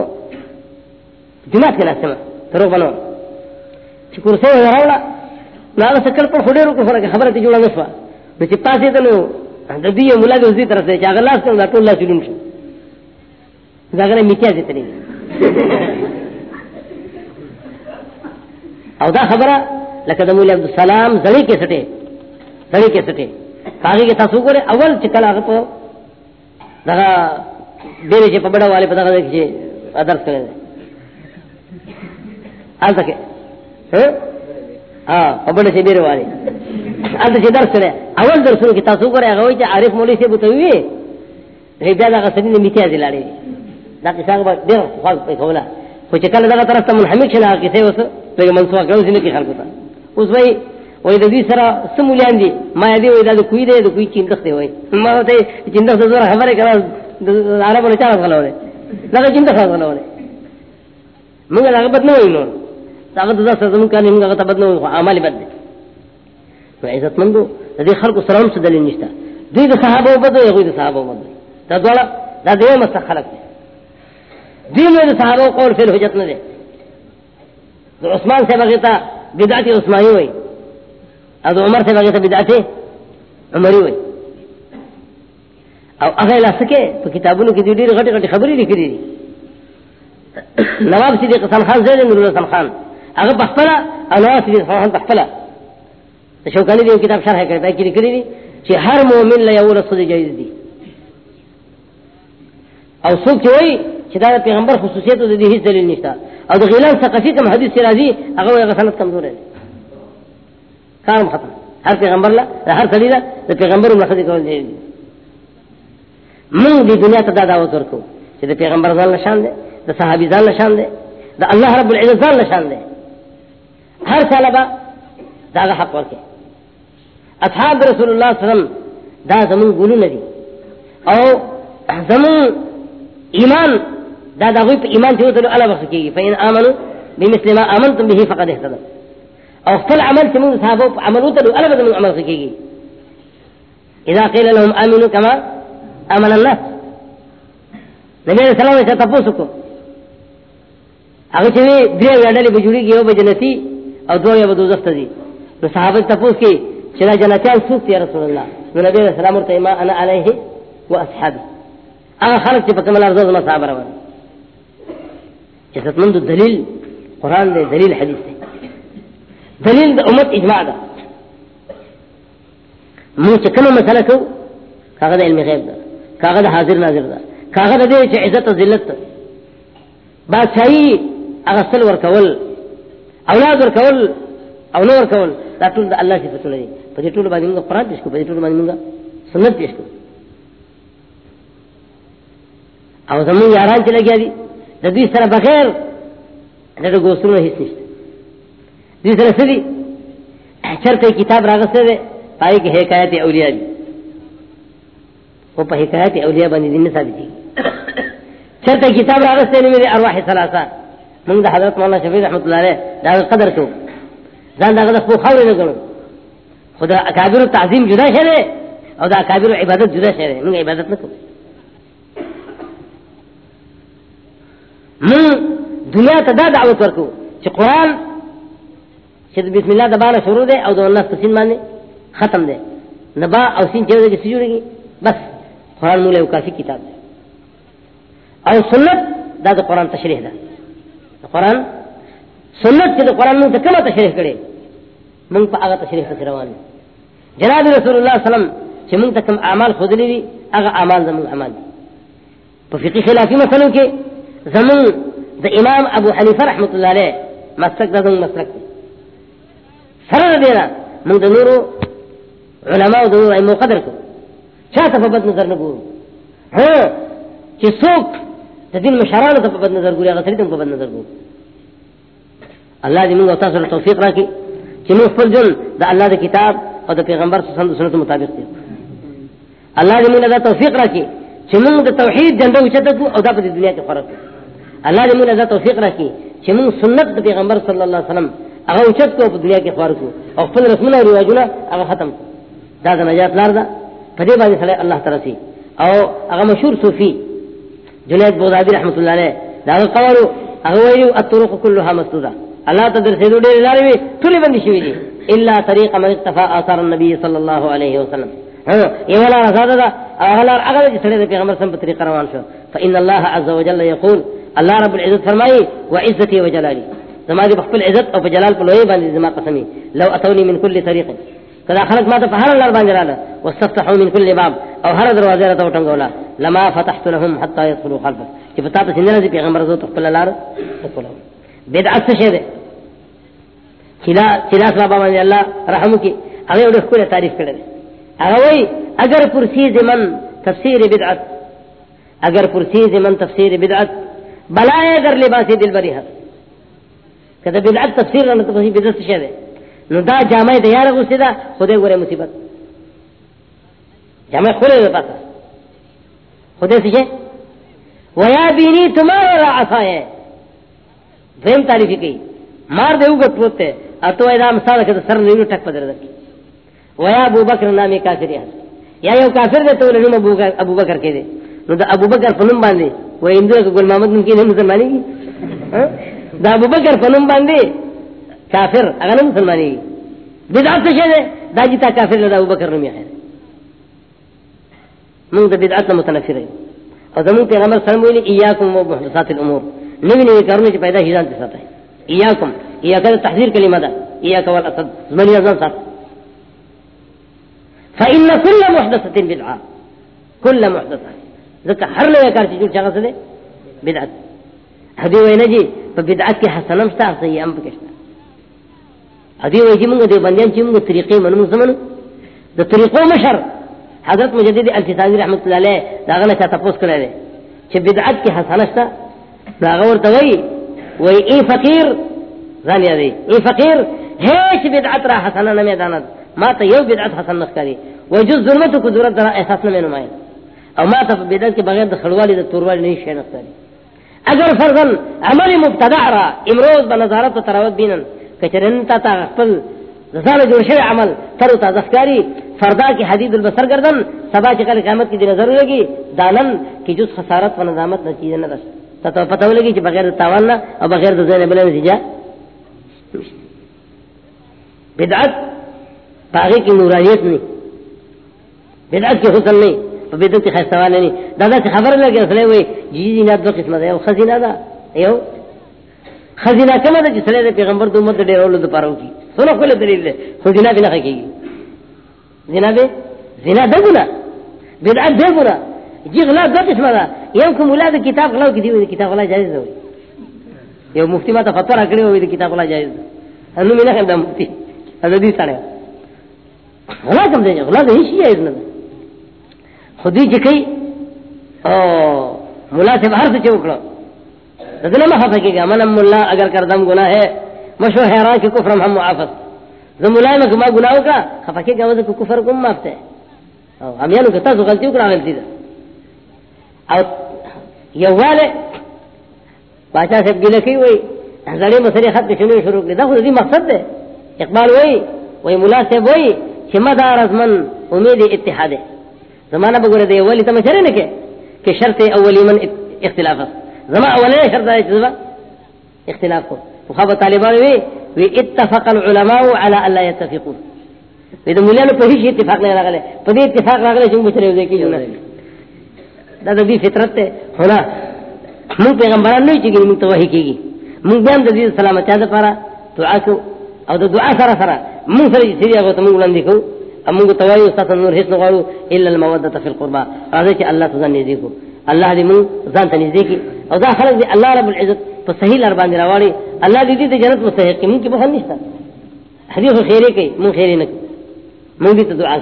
جمعه کې ناسمه تر وګڼو چې کرسي دراوړه نو هغه څکل په خډېرو کې فرق خبره ته جوړه نشوه نو چې پاسې ته نو د دې مولا د دې طرف ته چې هغه لاس ته ټول الله چلون شو. دا غره میتیا ترې او دا خبره لکه د مولا عبد السلام زړی کې سټه زړی کې سټه هغه کې تاسو ګوره اول چې کله هغه په دا ډېر چې په بڑا والے په دغه کې ادرس کړی آلته کې. ها؟ په بڑا چې ډېر والے آلته چې درس کړی. اول درسونه کې تاسو ګوره هغه چې عارف مولوی سے بوته وی بیا دا غسنی میتیا دی لاړې دا کیسه به ډېر خاص په کوله خو چې کله دغه طرف ته منحمل شنه هغه کیسه وسه په منسوخ کړو ځینې کې خلکو ته. اوس وای وای د دې سره سمولیان دي؟ ما دې وای دا کوی دې د کوی چیندخته وای. ما ته چیندخته زره خبره کړه، د عربو نه چا غلوله لکه چیندخته غلوله موږ هغه بد نه وینو هغه د ځا زمون کانه موږ هغه بد نه وینو عمل بد دي نو عزت مندو د دې خلکو سره هم څه دلیل نشته. دوی د صحابه بد وي د صحابه بد دا ډول دا دې مستخلق دي. دوی مې د صحابه قول فل حجت نه دي عثمان سے بغیتا بدعت عثمانی ہوئی اب عمر سے بغیر بدعت عمری ہوئی او اگر لا سکے تو کتابوں کی ڈیڑھ گھٹے گھٹے خبری لکھ رہی نواب صدیق حسن خان زید نور حسن خان اگر بخپلا اور نواب صدیق حسن خان بخپلا تو شوکانی دی کتاب شرح کرتا ہے کہ لکھ رہی کہ ہر مومن لے اول خود جائز دی او سوک چې وای چې دا پیغمبر خصوصیت د دې هیڅ دلیل نشته او د غیلان ثقافي کوم حدیث راځي، هغه هغه سند کمزور دی. کارم ختم. هر پیغمبر لا هر سړي لا د پیغمبر مخدي کول دی. موږ د دنیا ته دا دعوت ورکو چې د پیغمبر ځان نشان دی، د صحابي ځان نشان دی، د الله رب العزت ځان نشان دی. هر طالبہ دا حق ورکه اصحاب رسول الله صلی الله علیه وسلم دا زمون ګولو ندي او زمون ایمان دا دا غوی په ایمان ته وته الله بخښ کیږي. فین امنو بمثل ما امنتم به فقد اهتدوا او خپل عمل چې موږ صحابه عمل وته الله به موږ عمل کوي اذا قيل لهم امنوا كما امن الناس. نبی صلی الله علیه وسلم تاسو کو هغه چې دې وړلې به او به جنتی او دوه به دوزخ ته دي نو صحابه تاسو کې چې دا جنتیان څوک یا رسول الله؟ نو نبی صلی الله علیه وسلم انا علیه واصحابي هغه خلک چې په کومه لار زما صحابه روان عزت مند دلیل قران دې دلیل حدیث دې دلیل د امت اجماع ده مو چې کومه مسله کو کاغذ علم غیب ده کاغذ حاضر ناظر ده کاغذ دې چې عزت او ذلت بادشاہي اغسل ور کول اولاد ور کول او نور کول دا ټول د الله صفاتونه دي. په دې ټول باندې موږ قران پیش کو په دې ټول باندې موږ سنت پیش کو او زمون یاران چې لګیا دي د دې سره بغیر د ګوسرو هیڅ نشته. دې سره سړي چرته کتاب راغسته ده پای کې حکایت اولیاء دي. او په حکایت اولیاء باندې دین ثابت دي چرته کتاب راغسته نه مې ارواح ثلاثه. موږ د حضرت مولانا شفیع رحمت الله علیه دا قدر کو ځان دغه خو خاورې نه ګڼو. خدا اکابر تعظیم جدا شه او دا اکابر عبادت جدا شه موږ عبادت نه کوو. من دنیا ته دا دعوت ورکو چې قران چې بسم الله د باندې شروع ده او د الله تسین باندې ختم ده نبا او سین چیو دے چې دغه سجوريږي بس قران مولا یو کافي کتاب ده او سنت دا د قران تشریح ده. قران سنت چې د قران نو کومه تشریح کړي موږ په هغه تشریح ته روان جناب رسول الله صلی الله علیه وسلم چې موږ ته کوم اعمال خودلې دي هغه اعمال زموږ اعمال دي. په فقہی خلافی مسلو کې زمون د امام ابو حنیفه رحمت الله علیه مسلک د زمون مسلک سره دینا موږ د نورو علما او د نورو ایمو قدر کو. چاته په بد نظر نه ګورو ها ہاں، چې څوک د دین مشرانو ته په بد نظر ګوري هغه سړي ته بد نظر ګوري الله دې موږ تاسو ته توفیق راکړي چې موږ خپل ژوند د الله د کتاب او د پیغمبر صلی الله علیه وسلم مطابق دي الله دې موږ ته توفیق راکړي چې موږ د توحید جنډه اوچته کو او دا په دنیا کې فرق الله دې موږ ته توفیق راکړي چې موږ سنت د پیغمبر صلی الله علیه وسلم هغه اوچت کو په دنیا کې فرق کو او خپل رسمونه او رواجونه هغه ختم دا د نجات لار ده په دې باندې صلی الله تعالی سي او هغه مشهور صوفي جنید بغدادي رحمت الله علیه دا قالو هغه ویلو الطرق كلها مسدوده الله تدر سيدو ډېر لارې وي ټولې باندې شوې دي الا طريق من اقتفى اثار النبي صلى الله عليه وسلم ہاں یو لار آزاد ده هغه لار هغه چې سره د پیغمبر سم په طریقه روان شو فإن الله عز وجل يقول الله رب العزت فرمائی فرمایي وعزتي وجلالي زما دي بخپل عزت او جلال په لوی باندې زما قسمي لو اتوني من كل طريق کدا خلق ما ته په هر لار باندې رااله، واستفتحوا من كل باب، او هر دروازه راته وټنګولا لما فتحت لهم حتى يدخلوا خلفك چې پتا ته څنګه دي پیغمبر زو خپل لار وکړو بدعت څه ده چلا چلا بابا باندې الله رحم کی هغه ډېر کوله تعریف کړل هغه وای اگر پرسی زمن تفسیر بدعت، اگر پرسی زمن تفسیر بدعت بلائے اگر لباسی دل بری ہے کہتے بدعت تفسیر نہ تو بدعت شه ده نو دا جامع د یار غوسه ده خدای ګوره مصیبت۔ جامع خوره ده پاسه خدای څه ویا بینی تمہارا را عصا ہے دیم تعریف کی۔ مار دے اوگت پوتے اتو ایدا مثال کہ سر نیو ٹک پدر رکھی۔ ویا ابو بکر نامی کافر ہے۔ یا یو کافر دے تو نو ابو بکر ابو بکر کے دے۔ نو دا ابو بکر فنم باندے۔ و اندو گل محمد کی نہیں مسلمانی کی؟ ہاں؟ دا ابو بکر فنم باندے کافر، اگر نہیں مسلمانی کی۔ بدعت سے دے دا جی جتا کافر دا ابو بکر نمی ہے من دا بدعت نہ متنفر ہے۔ اور زمون پیغمبر صلی اللہ علیہ وسلم ایاکم و محدثات الامور نوی نوی کارونه چې پیدا شي ځان ته ساتي ایاکم ایاکه تحذير کلمه ده ایاکه والاسد زمنی ځان سات فإن كل محدثة بدعة كل محدثة ځکه هر نوې کار چې جوړ چاغه څه بدعت۔ هدي وینا جی په بدعت کې حسنم شته صحیح هم پکې شته هدي وایي جی چې موږ دې باندې چې موږ طریقې منو زمونو د طریقو مشر، حضرت مجدد الفسانی رحمت الله علیه دا غنه چا تاسو کړی چې بدعت کې حسنه شته دا غور ته وایي وای ای فقیر ځان یادې ای فقیر هیڅ بدعت را حسنه نه میدانت۔ ما ته یو بدعت حسن نخکاری۔ وای جز ظلمت کو ضرورت درا احساس نه نمای او ما ته بدعت کې بغیر د خړوالي د توروالی نه شي نخکاری اگر فرضاً عمل مبتدع را، امروز به نظارت تراوت بینن کچرن تا تا خپل زال جو شر عمل تر تا زفکاری فردا کی حدید البصر گردن سبا چکل قیامت کی دی نظر لگی دانن کی جز خسارت و نظامت نتیجہ نہ رس تا تو پتہ لگی کہ بغیر تاوان نہ اور بغیر زین بلا نتیجہ بدعت باغی کی نورانیت نہیں بدعت کی حسن نہیں تو بدعت کی خیستوان نہیں دادا سے خبر لگے اصلے ہوئی جی جی نات دو قسمت ہے خزینہ دا ایو خزینہ کم دا جس لیے پیغمبر دو مد دیر اولو دو پارو کی سنو کل دلیل دے خزینہ بھی نہ کی گی زنا بے زنا دے گنا بدعت دے گنا جی غلا دو قسم دا یو کم اولا کتاب غلاو کی دیوئی کتاب غلا جائز دا یو مفتی ما تا فتور اکڑی ہوئی دا کتاب غلا جائز دا انو میں نہ خیم دا مفتی، حضرت دی ساڑے غلا کم دے جا غلا دا ہی شیئے ازنا دا خودی چکی او ملا سے باہر سے چوکڑا دل ما خفا کی گا من ملا اگر کردم گناہ ہے، مشو حیران کی کفر ہم معافت۔ ذو ملا میں گما گناہ کا خفا کی گا وہ کفر گم مافتے او ہم یانو کتا سو غلطی کرا غلطی دا او یہ والے باچا سے گلے کی ہوئی زڑے مسئلے خط شنو شروع کی دا خود دی مقصد ہے اقبال وہی وہی ملا سے وہی چمہ دار از من امید اتحاد ہے زمانہ بگورے دے اولی تم چرے نکے کہ شرط اولی من اختلاف زما اولی شرط ہے۔ جزبا اختلاف کو۔ وخاب طالبان وی وی اتفق العلماء على ان لا يتفقوا وی دو ملیانو پہ ہیچ اتفاق نہیں لگلے پہ دی اتفاق لگلے چون بچرے ہوئے کی جونا دا دا دی فطرت تے۔ ہونا من پیغمبران نہیں چکی من توحی کی گی۔ من بیان دا دی سلامت چاہتا پارا۔ دعا کو، او دا دعا سارا سارا من سر سریا کو تمون گلن دیکھو امون کو توای استاد نور هیڅ نغواړو الا الموده فی القربى راځي چې الله تزن نږدې کو الله دې مون ځان ته کی او دا خلک دې الله رب العزت په صحیح لار باندې راوړي الله دې دې جنت مستحق کی مون کې به نشته حدیث خیره کوي مون خیره نه مون دې ته دعا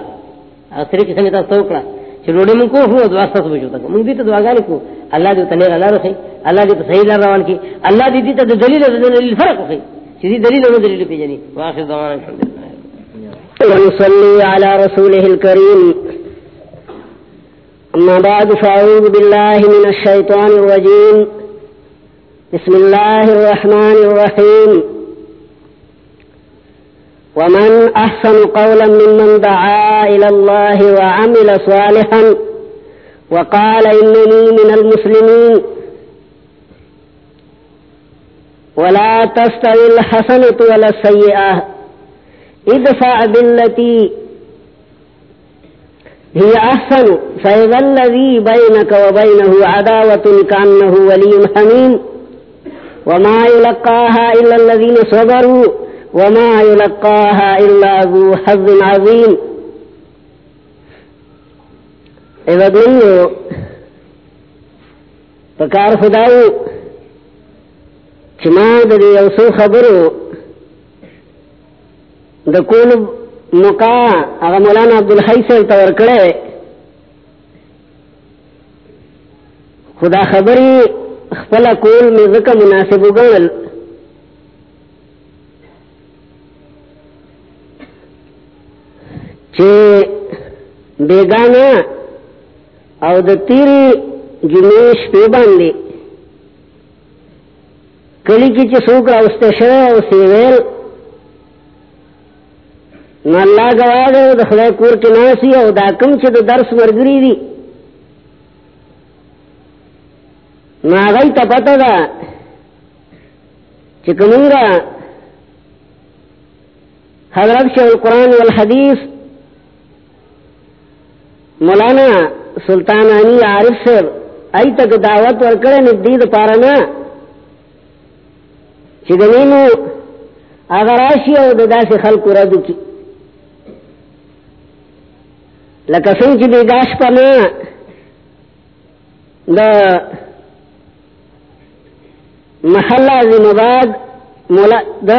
او سره کې څنګه تاسو وکړه چې روډه کو هو دعا تاسو وجو تک مون دې ته دعاګانې کو. الله دې تنه غلا رخي الله دې په صحیح لار روان کی. الله دې دې ته دلیل دلیل فرق کوي چې دلیل او دلیل پیژني واخر دعوانا الحمد لله ونصلي على رسوله الكريم. أما بعد، فأعوذ بالله من الشيطان الرجيم. بسم الله الرحمن الرحيم. ومن أحسن قولا ممن دعا إلى الله وعمل صالحا وقال إنني من المسلمين. ولا تستوي الحسنة ولا السيئة. ادفع بالتي هي أحسن، فإذا الذي بينك وبينه عداوة كأنه ولي حميم. وما يلقاها إلا الذين صبروا، وما يلقاها إلا ذو حظ عظيم. إذا دنيو فكار خداو چما د یو خبرو. د کول مقا هغه مولانا عبد الحی صاحب تور کړه خدا خبري خپل کول می زکه مناسب وګڼل. چې بیگانا او د تیری جمیش په باندې کلی کی چې څوک راوسته شوی او سیویل نو اللہ گواہ دے دا خدای کور کی ناسی او دا کم چی دا درس مرگری دی. نو آگئی تا پتا دا چی حضرت شیخ القرآن والحدیث مولانا سلطان انی عارف سے ای تک دعوت ورکڑے ندید پارنا چی دنینو اگر آشی او دا سی خلق ردو کی. لکه څنګه چې د داش پنه د محله از مباد مولا د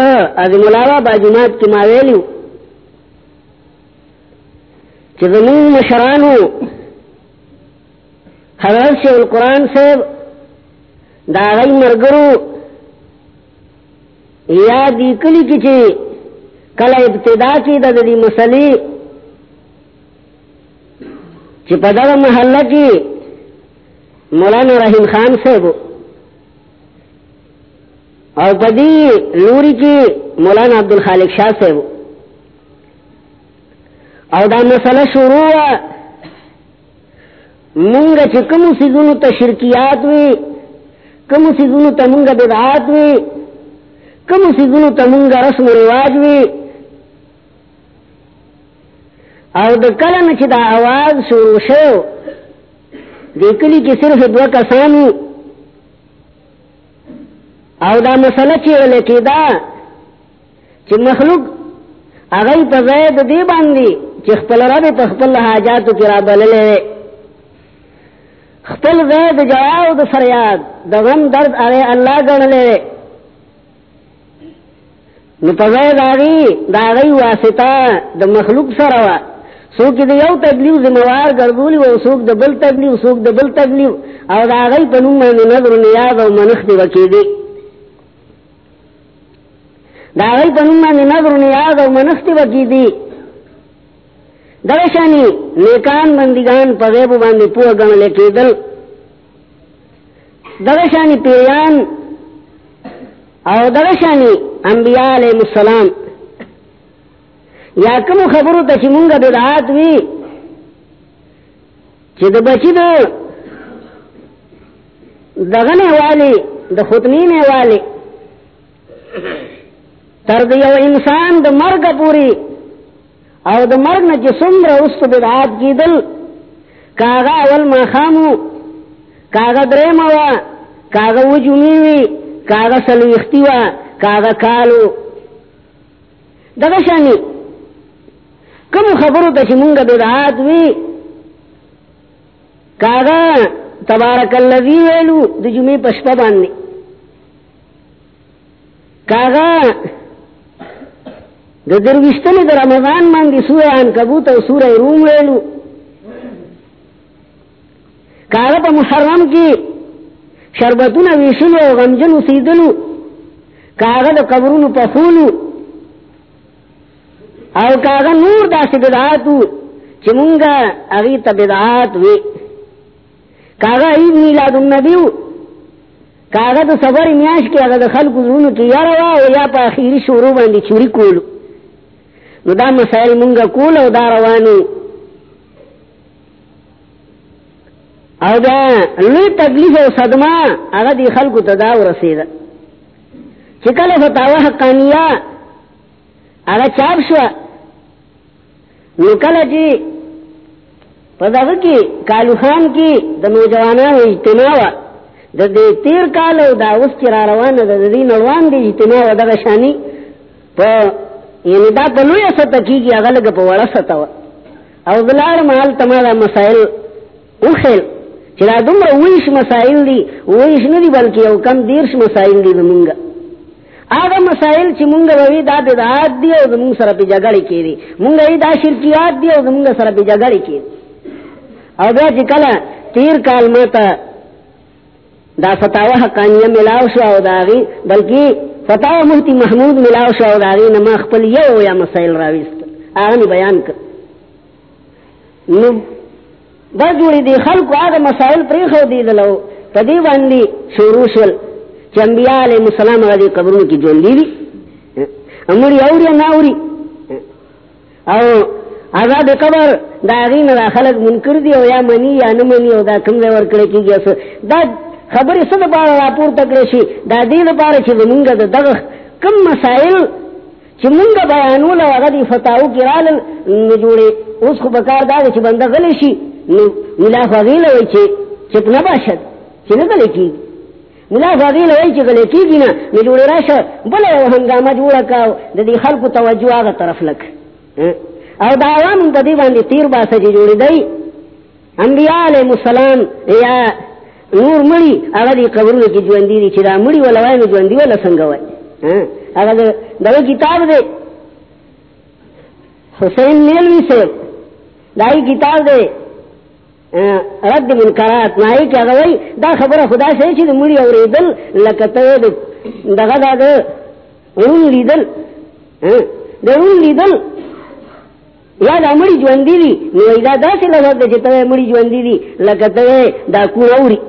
از مولاوا با جماعت کې ما ویلو چې زمون مشرانو حضرت شیخ القرآن صاحب دا غي مرګرو یا دی کلی کی چې کله ابتدا کې د دې مسلې چې په دغه محله مولانا رحیم خان صاحب او په دې لوري کې مولانا عبد الخالق شاہ سے وہ او دا مسئلہ شروع منگا چی کم سیزونو تا شرکیات وی کم سیزونو تا منگا بدعات وی کم سیزونو تا منگا رسم و رواج وی او دا کلن چی دا آواز شروع شو دیکلی کی صرف دو کسانو او دا مسئلہ چی لکی دا چی مخلوق اغی پا زید دی باندی چی خپل رب پا خپل حاجاتو کی را بللے خپل زید جواو دا فریاد دا غم درد اغی اللہ گرلے نو پا زید آغی دا اغی واسطہ دا مخلوق سروا سوک دا یو تبلیو زموار گردولی و سوک دا بل تبلیو سوک دا بل تبلیو او دا اغی پا نوم نظر نیاز و منخ دی وکی دی. دا غی پنم باندې نظر نیاز او منختی وکی دی. درشانی، نیکان بندگان په غیب باندې پوه غنل کېدل درشانی پیریان او درشانی انبیاء علیہ السلام. یا کوم خبرو ته چې مونږه بدعات وی چې د بچی دو دغه نه والی د خطنی نه والی تر دیو انسان د مرگ پوری او د مرگ نه جسم را است بدعات کی دل کاغا اول ما خامو کاغا درے موا کاغا وجومی وی کاغا سلویختی وا کاغا کالو دغه شانی کم خبرو ته چې مونږه بدعات وی کاغا تبارک الذی ویلو د جمعې پښپا باندې. کاغا د دروشتنی د رمضان باندې سورہ عنکبوت او سورہ روم ویلو. کاغه په محرم کې شربتونه ویشلو او غمجن اوسېدلو کاغه د قبرونو په خولو او کاغه نور دا داسې بدعاتو چې مونږه هغه ته بدعات وی کاغه عید میلاد النبیو کاغه د صبر میاش کې هغه د خلکو زونو کې یاره وا او یا په اخیری شروع باندې چوری کولو. نو دا مسائل مونږه کول او دا روانو او دا لوی تکلیف او صدمه هغه دی خلکو ته دا ورسېده. چې کله فتاوا حقانیه هغه چاپ شو نو کله چې په دغه کې کالو خان کې د نوجوانانو اجتماع وه، د دې تیر کال او دا اوس چې را روانه ده د دې نړوان دي اجتماع و دغه شانی په یعنی دا په لویه سطح کېږي، هغه لږ په وړه سطح وه. او بلاړ مال تمہارا مسائل وخیل چې دا دومره ویش مسائل دي، ویش نه دي، بلکې یو کم دیرش مسائل دي زمونږ هغه مسائل چې مونږ وی دا بدعات دي او زمونږ سره په جګړه کې دي مونږ یې دا شرکیات دي او زمونږ سره په جګړه کې او بیا چې کله تیر کال ماته دا فتاوه حقانیه ملاو شو او داغي بلکې فتاوه مفتی محمود ملاو شو او داغي نه ما خپل یو یا مسائل راويست هغه بیان کړ نو، دا جوړې دي خلکو هغه مسائل پرې خو دي دلو په دې باندې شروع شول چې انبیاء علیهم السلام هغه قبرونو کې ژوند دي امر یوري نه اوري او آزاد قبر دا غین را خلق منکر دی او یا منی یا نه منی او دا کوم ور کړی کیږي دا خبرې څه د پاره راپور تکړه شي دا دې لپاره چې موږ د دغه کم مسائل چې موږ بیانول هغه دی فتاو کې رال نو جوړي اوس خو بکار دا چې بنده غلی شي نو ملا فضیل وای چې چپ نه باشد چې نه غلی کیږي ملا فضیل وای چې غلی کیږي نه، نو جوړي راشه. بل یو هنګامه جوړه کاو د دې خلکو توجه هغه طرف لک او دا عوام په دې باندې تیر باسه چې جوړي دی. انبیاء علیهم السلام، یا نور مړی هغه دی قبرونو کې ژوند دي چې دا مړی ولا وای نو ژوند دی ولا څنګه وای. هغه دا کتاب دی. حسین نیلوی سے دای کتاب دی. رد منکرات نای کې هغه دا خبره خدا شي چې مړی اوریدل لکه ته دغه دا ده اون لیدل دا اون لیدل. یا دا مړی ژوند دي، نو دا داسې لږه چې ته مړی ژوند دي، لکه ته دا کو اوري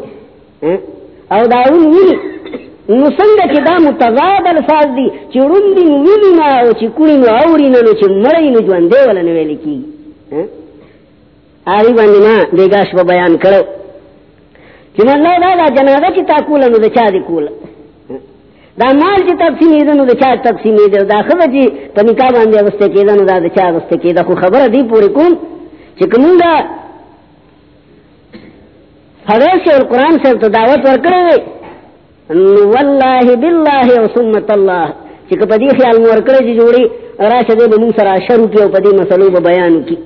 او دا اون وی نو څنګه چې دا متضاد الفاظ دی دي، چې روندي نو ویلی نه، او چې کونی نو اوري نه، نو چې مړی نو ژوند دی ولا نه ویل آری باندې ما دیګاش په بیان کړو. چې الله دا دا جنازه چې تا کول نو د چا دی کول دا مال چې تقسیم دې نو د چا تقسیم دې دا خبره چې په نکاح باندې واستې کېده نو دا د چا واستې کېده؟ خو خبره دی پوری کوم چې کومه حدیث او قرآن سے تو دعوت ورکړې والله بالله او سمت الله چې په دې خیال مور کړې چې جوړي راشه دې موږ سره شروع کیو په دې مسلو به بیان کی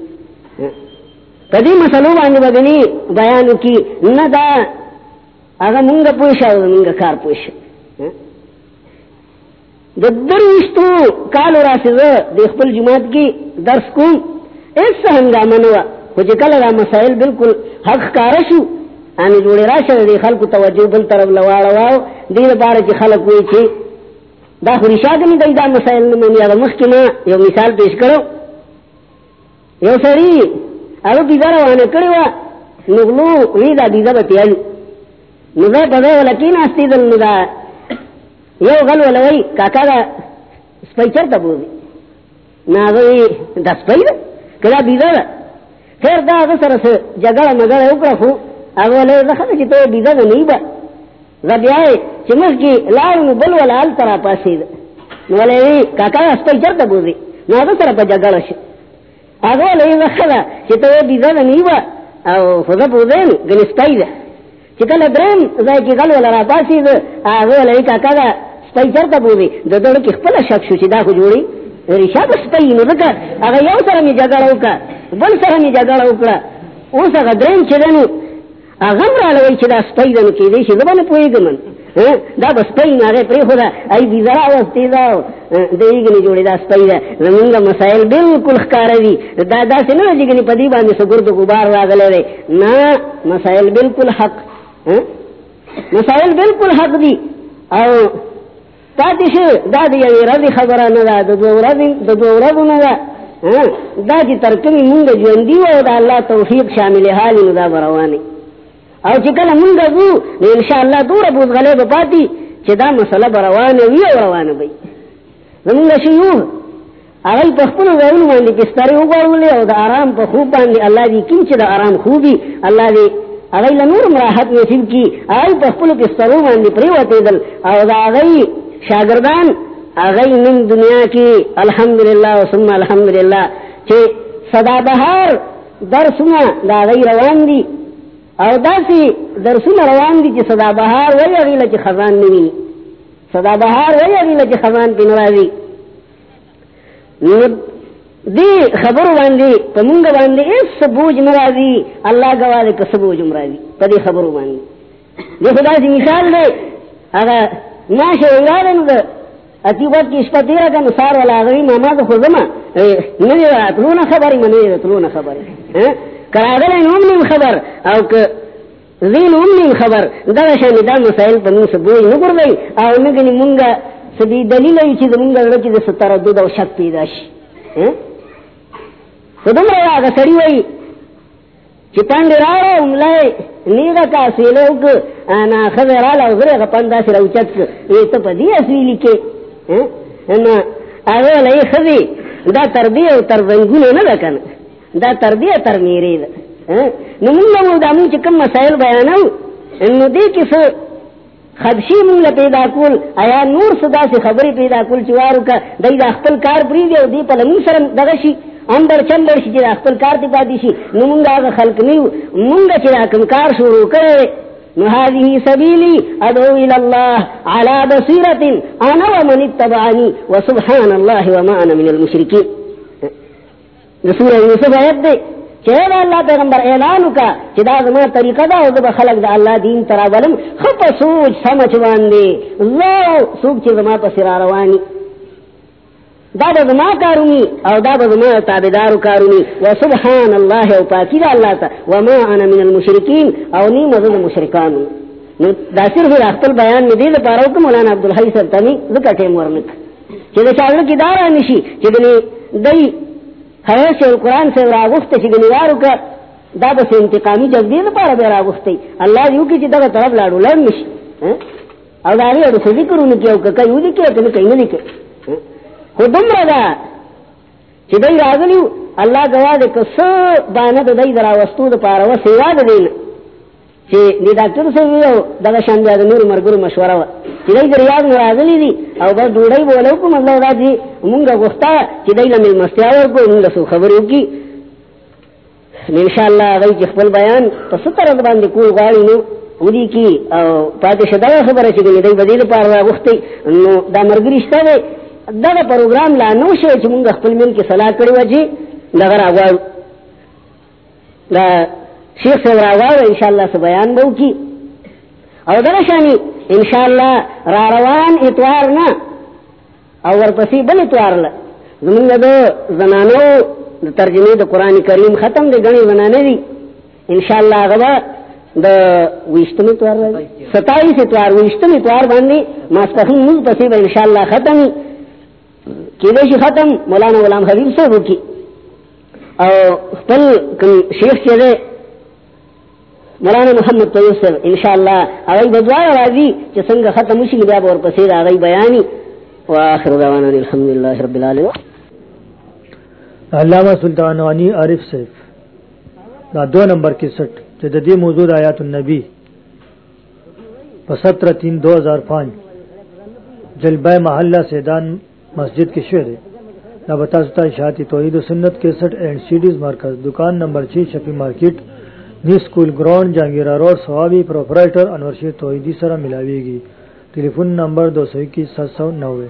په دې مسلو باندې بدني بیان کی نه دا هغه موږ پوښاو موږ کار پوښ د دروشتو کال راسه د خپل جماعت کې درس کوم. ایس هنګامه نو خو چې کله دا مسائل بالکل حق کار شو یعنی ان جوړی راشه د خلکو توجه بل طرف لواړه واو دې لپاره چې خلک وایي چې دا خو رشاګنی دی دا مسائل نه مې هغه مخکې نه یو مثال پیش کړو. یو سړی هغه بيزار وانه کړی و نو نو وی دا بيزا به تیل نو دا په ولا کې نه دل نو دا یو غل ولوي کاکا دا سپیچر ته بوزي ناغوی دا سپیچر کله بيزا خیر دا؟ هغه سره جګړه مګړه وکړه خو هغه له زخه چې ته بيزا نه با. زبیای چې موږ کې لاړو بل ول ال ترا پاسې نو ولې کاکا سپي چرته بوزي نو هغه سره په جګړه شي هغه له زخه چې ته بيزا نه با او فزه بوزین غني سپي ده چې کله درم ځای کې غل ول را پاسې هغه له کاکا سپي چرته بوزي د دوړ کې خپل شک شو چې دا خو جوړي ریشاب سپي نو دغه هغه یو سره می جګړه وکړه بل سره می جګړه وکړه اوس هغه درم چې دنو اغم را لوي چې دا سپي دنو کې دي چې زبانه پويګم دا بس پي نه غي پرې خدا اي بيزرا واستي دا دیګني جوړي دا سپي دا زمونږ مسائل بالکل ښکار دي. دا دا څنګه دیګني پدی باندې سګرد غبار راغله نه مسائل بالکل حق مسائل بالکل حق دي. او پاتې شو دا دی یو رضی خبره نه ده، د دوه ورځې، د دوه دا چې ترکمي مونږ ژوند دی او د الله توفیق شامل حال نو دا او چې کله مونږ وو نو ان شاء الله دوره بوز غلې به پاتې، چې دا مسله روانه وي او روانه وي. زمونږ شيو هغه په خپل ځایونو باندې کې ستاره وګورولې او د آرام په خوب باندې الله دې کوم چې د آرام خوبي الله دې هغه له نور راحت نصیب کی هغه په خپل کې ستاره باندې پریوته دل او دا هغه شاگردان اغی من دنیا کی الحمدللہ و ثم الحمدللہ چھے صدا بہار درسنا دا غی روان دی او دا سی روان دی چھے صدا بہار وی اغیلہ چھے خزان نوی صدا بہار وی اغیلہ چھے خزان پی نوازی دی خبر باندی پا منگ باندی اس سبوج مرازی اللہ گوالے کا سبوج مرازی پا دی خبر باندی دی خدا سی مثال دے اگر ناشه یادن ده اتی وقت کی شپه تیرا کنو سار والا غوی ماما ده خوزما نوی اتلون خبری منوی اتلون خبری کراغل نوم نیم خبر. او که زین ام نیم خبر. دا شانی دا مسائل پا من سبوی نگر دی او نگنی منگا سبی دلیل ای چیز منگا رکی ده ستردد او شک پیداش خودم را آگا سڑی وی چی پاند راو املائی نیغا کا سویلو که انا خبر آلا وزر غپندا سر اوچت که ای تا پا دی اسویلی که انا اغیل ای خبی دا تربیه و ترزنگونه ندا کن دا تربیه ترمیره دا. ہاں؟ نمونگا مو دا مون چی کم مسائل بیانو انو دی کسو خدشی مونگ پیدا کول، آیا نور صدا سے خبری پیدا کول چوارو کا دی دا اخپل کار پریدی و دی پا لمون سرم دغشی اندر چندر شي چې خپل کار دی پاتې شي نو مونږ هغه خلق نیو. مونږ چې کوم کار شروع کړی نو هذه سبيلي ادعو الى الله على بصيره انا ومن اتبعني وسبحان الله وما انا من المشركين رسول یوسف آیت دی چې دا الله پیغمبر اعلان وکا چې دا زما طریقه دا او د خلق د الله دین ترا ولم، خپ سوچ سمجھ باندې زو سوچ چې زما په سر رواني دا دا زما کارونی او دا با زما تابدارو کارونی. و سبحان اللہ او پاکی دا اللہ تا. وما انا من المشرکین او نی مزد مشرکانو. نو دا صرف اختل بیان می دید پاراو که مولانا عبدالحی سرطانی ذکر تیم ورنک. چی دا چاگل کی دارا نشی، چی دنی دی حیث القرآن سے راغفت چی دنی وارو که دا بس انتقامی جب دید پارا بے راغفتی اللہ دیو کی چی دا طرف لارو لڑ نشی. ہاں؟ او دا غي د ذکرونه کې او کای ودی کې ته کای نه لیکي دم دومره دا. چې دای راغلیو الله گواه دې کسو باندې د دای درا وستو د پاره و سیوا د دینا چې د ډاکټر سره یو دغه شان د نور مرګرو مشوره و چې دای دریاض نه راغلی دي او بس ډوډۍ بولو کوم، الله دا چې مونږه غوښتا چې دای له مستیا ورکو، مونږ څه خبرې وکي ان شاء الله غي خپل بیان په ستر باندې کول غواړي نو ودی کی او پاتې شدا خبره چې دای بدیل پاره وختي نو دا مرګري شته دا پروګرام لا نو شي چې مونږ خپل مل کې صلاح کړی و چې دغه راغواړو. دا شیخ صاحب راغواړو ان شاء الله څه بیان به وکي او دا شانی ان شاء الله را روان اتوار نه او ورپسې بل اتوار د زنانو د ترجمه د قران کریم ختم دي غني زنانه دي ان شاء الله غوا د وشتمه اتوار 27 اتوار وشتمه اتوار باندې ماسپخین موږ پسې به ان شاء الله ختم. شي ختم؟ مولانا غلام حبیب صاحب وکي او خپل کوم شیخ ده مولانا محمد طیب صاحب ان شاء الله هغه د دعا راځي ختم شي بیا ور پسې راغی بیانې. واخر دعوانا الحمد لله رب العالمین. علامہ سلطانوانی عارف صاحب، دا دو نمبر کی سٹ چې د دې آیات النبی. په 17 3 2005 جلبہ محلہ سیدان مسجد کے شعر نہ بتا ستا شاعتی توحید و سنت کے سٹ اینڈ سیڈیز مرکز، دکان نمبر چھ شفی مارکیٹ نی school ground Jahangira road Swabi proprietor Anwarsher Tauheedi سرا ملاوے گی ٹیلی فون نمبر دو سو اکیس سات سو نوے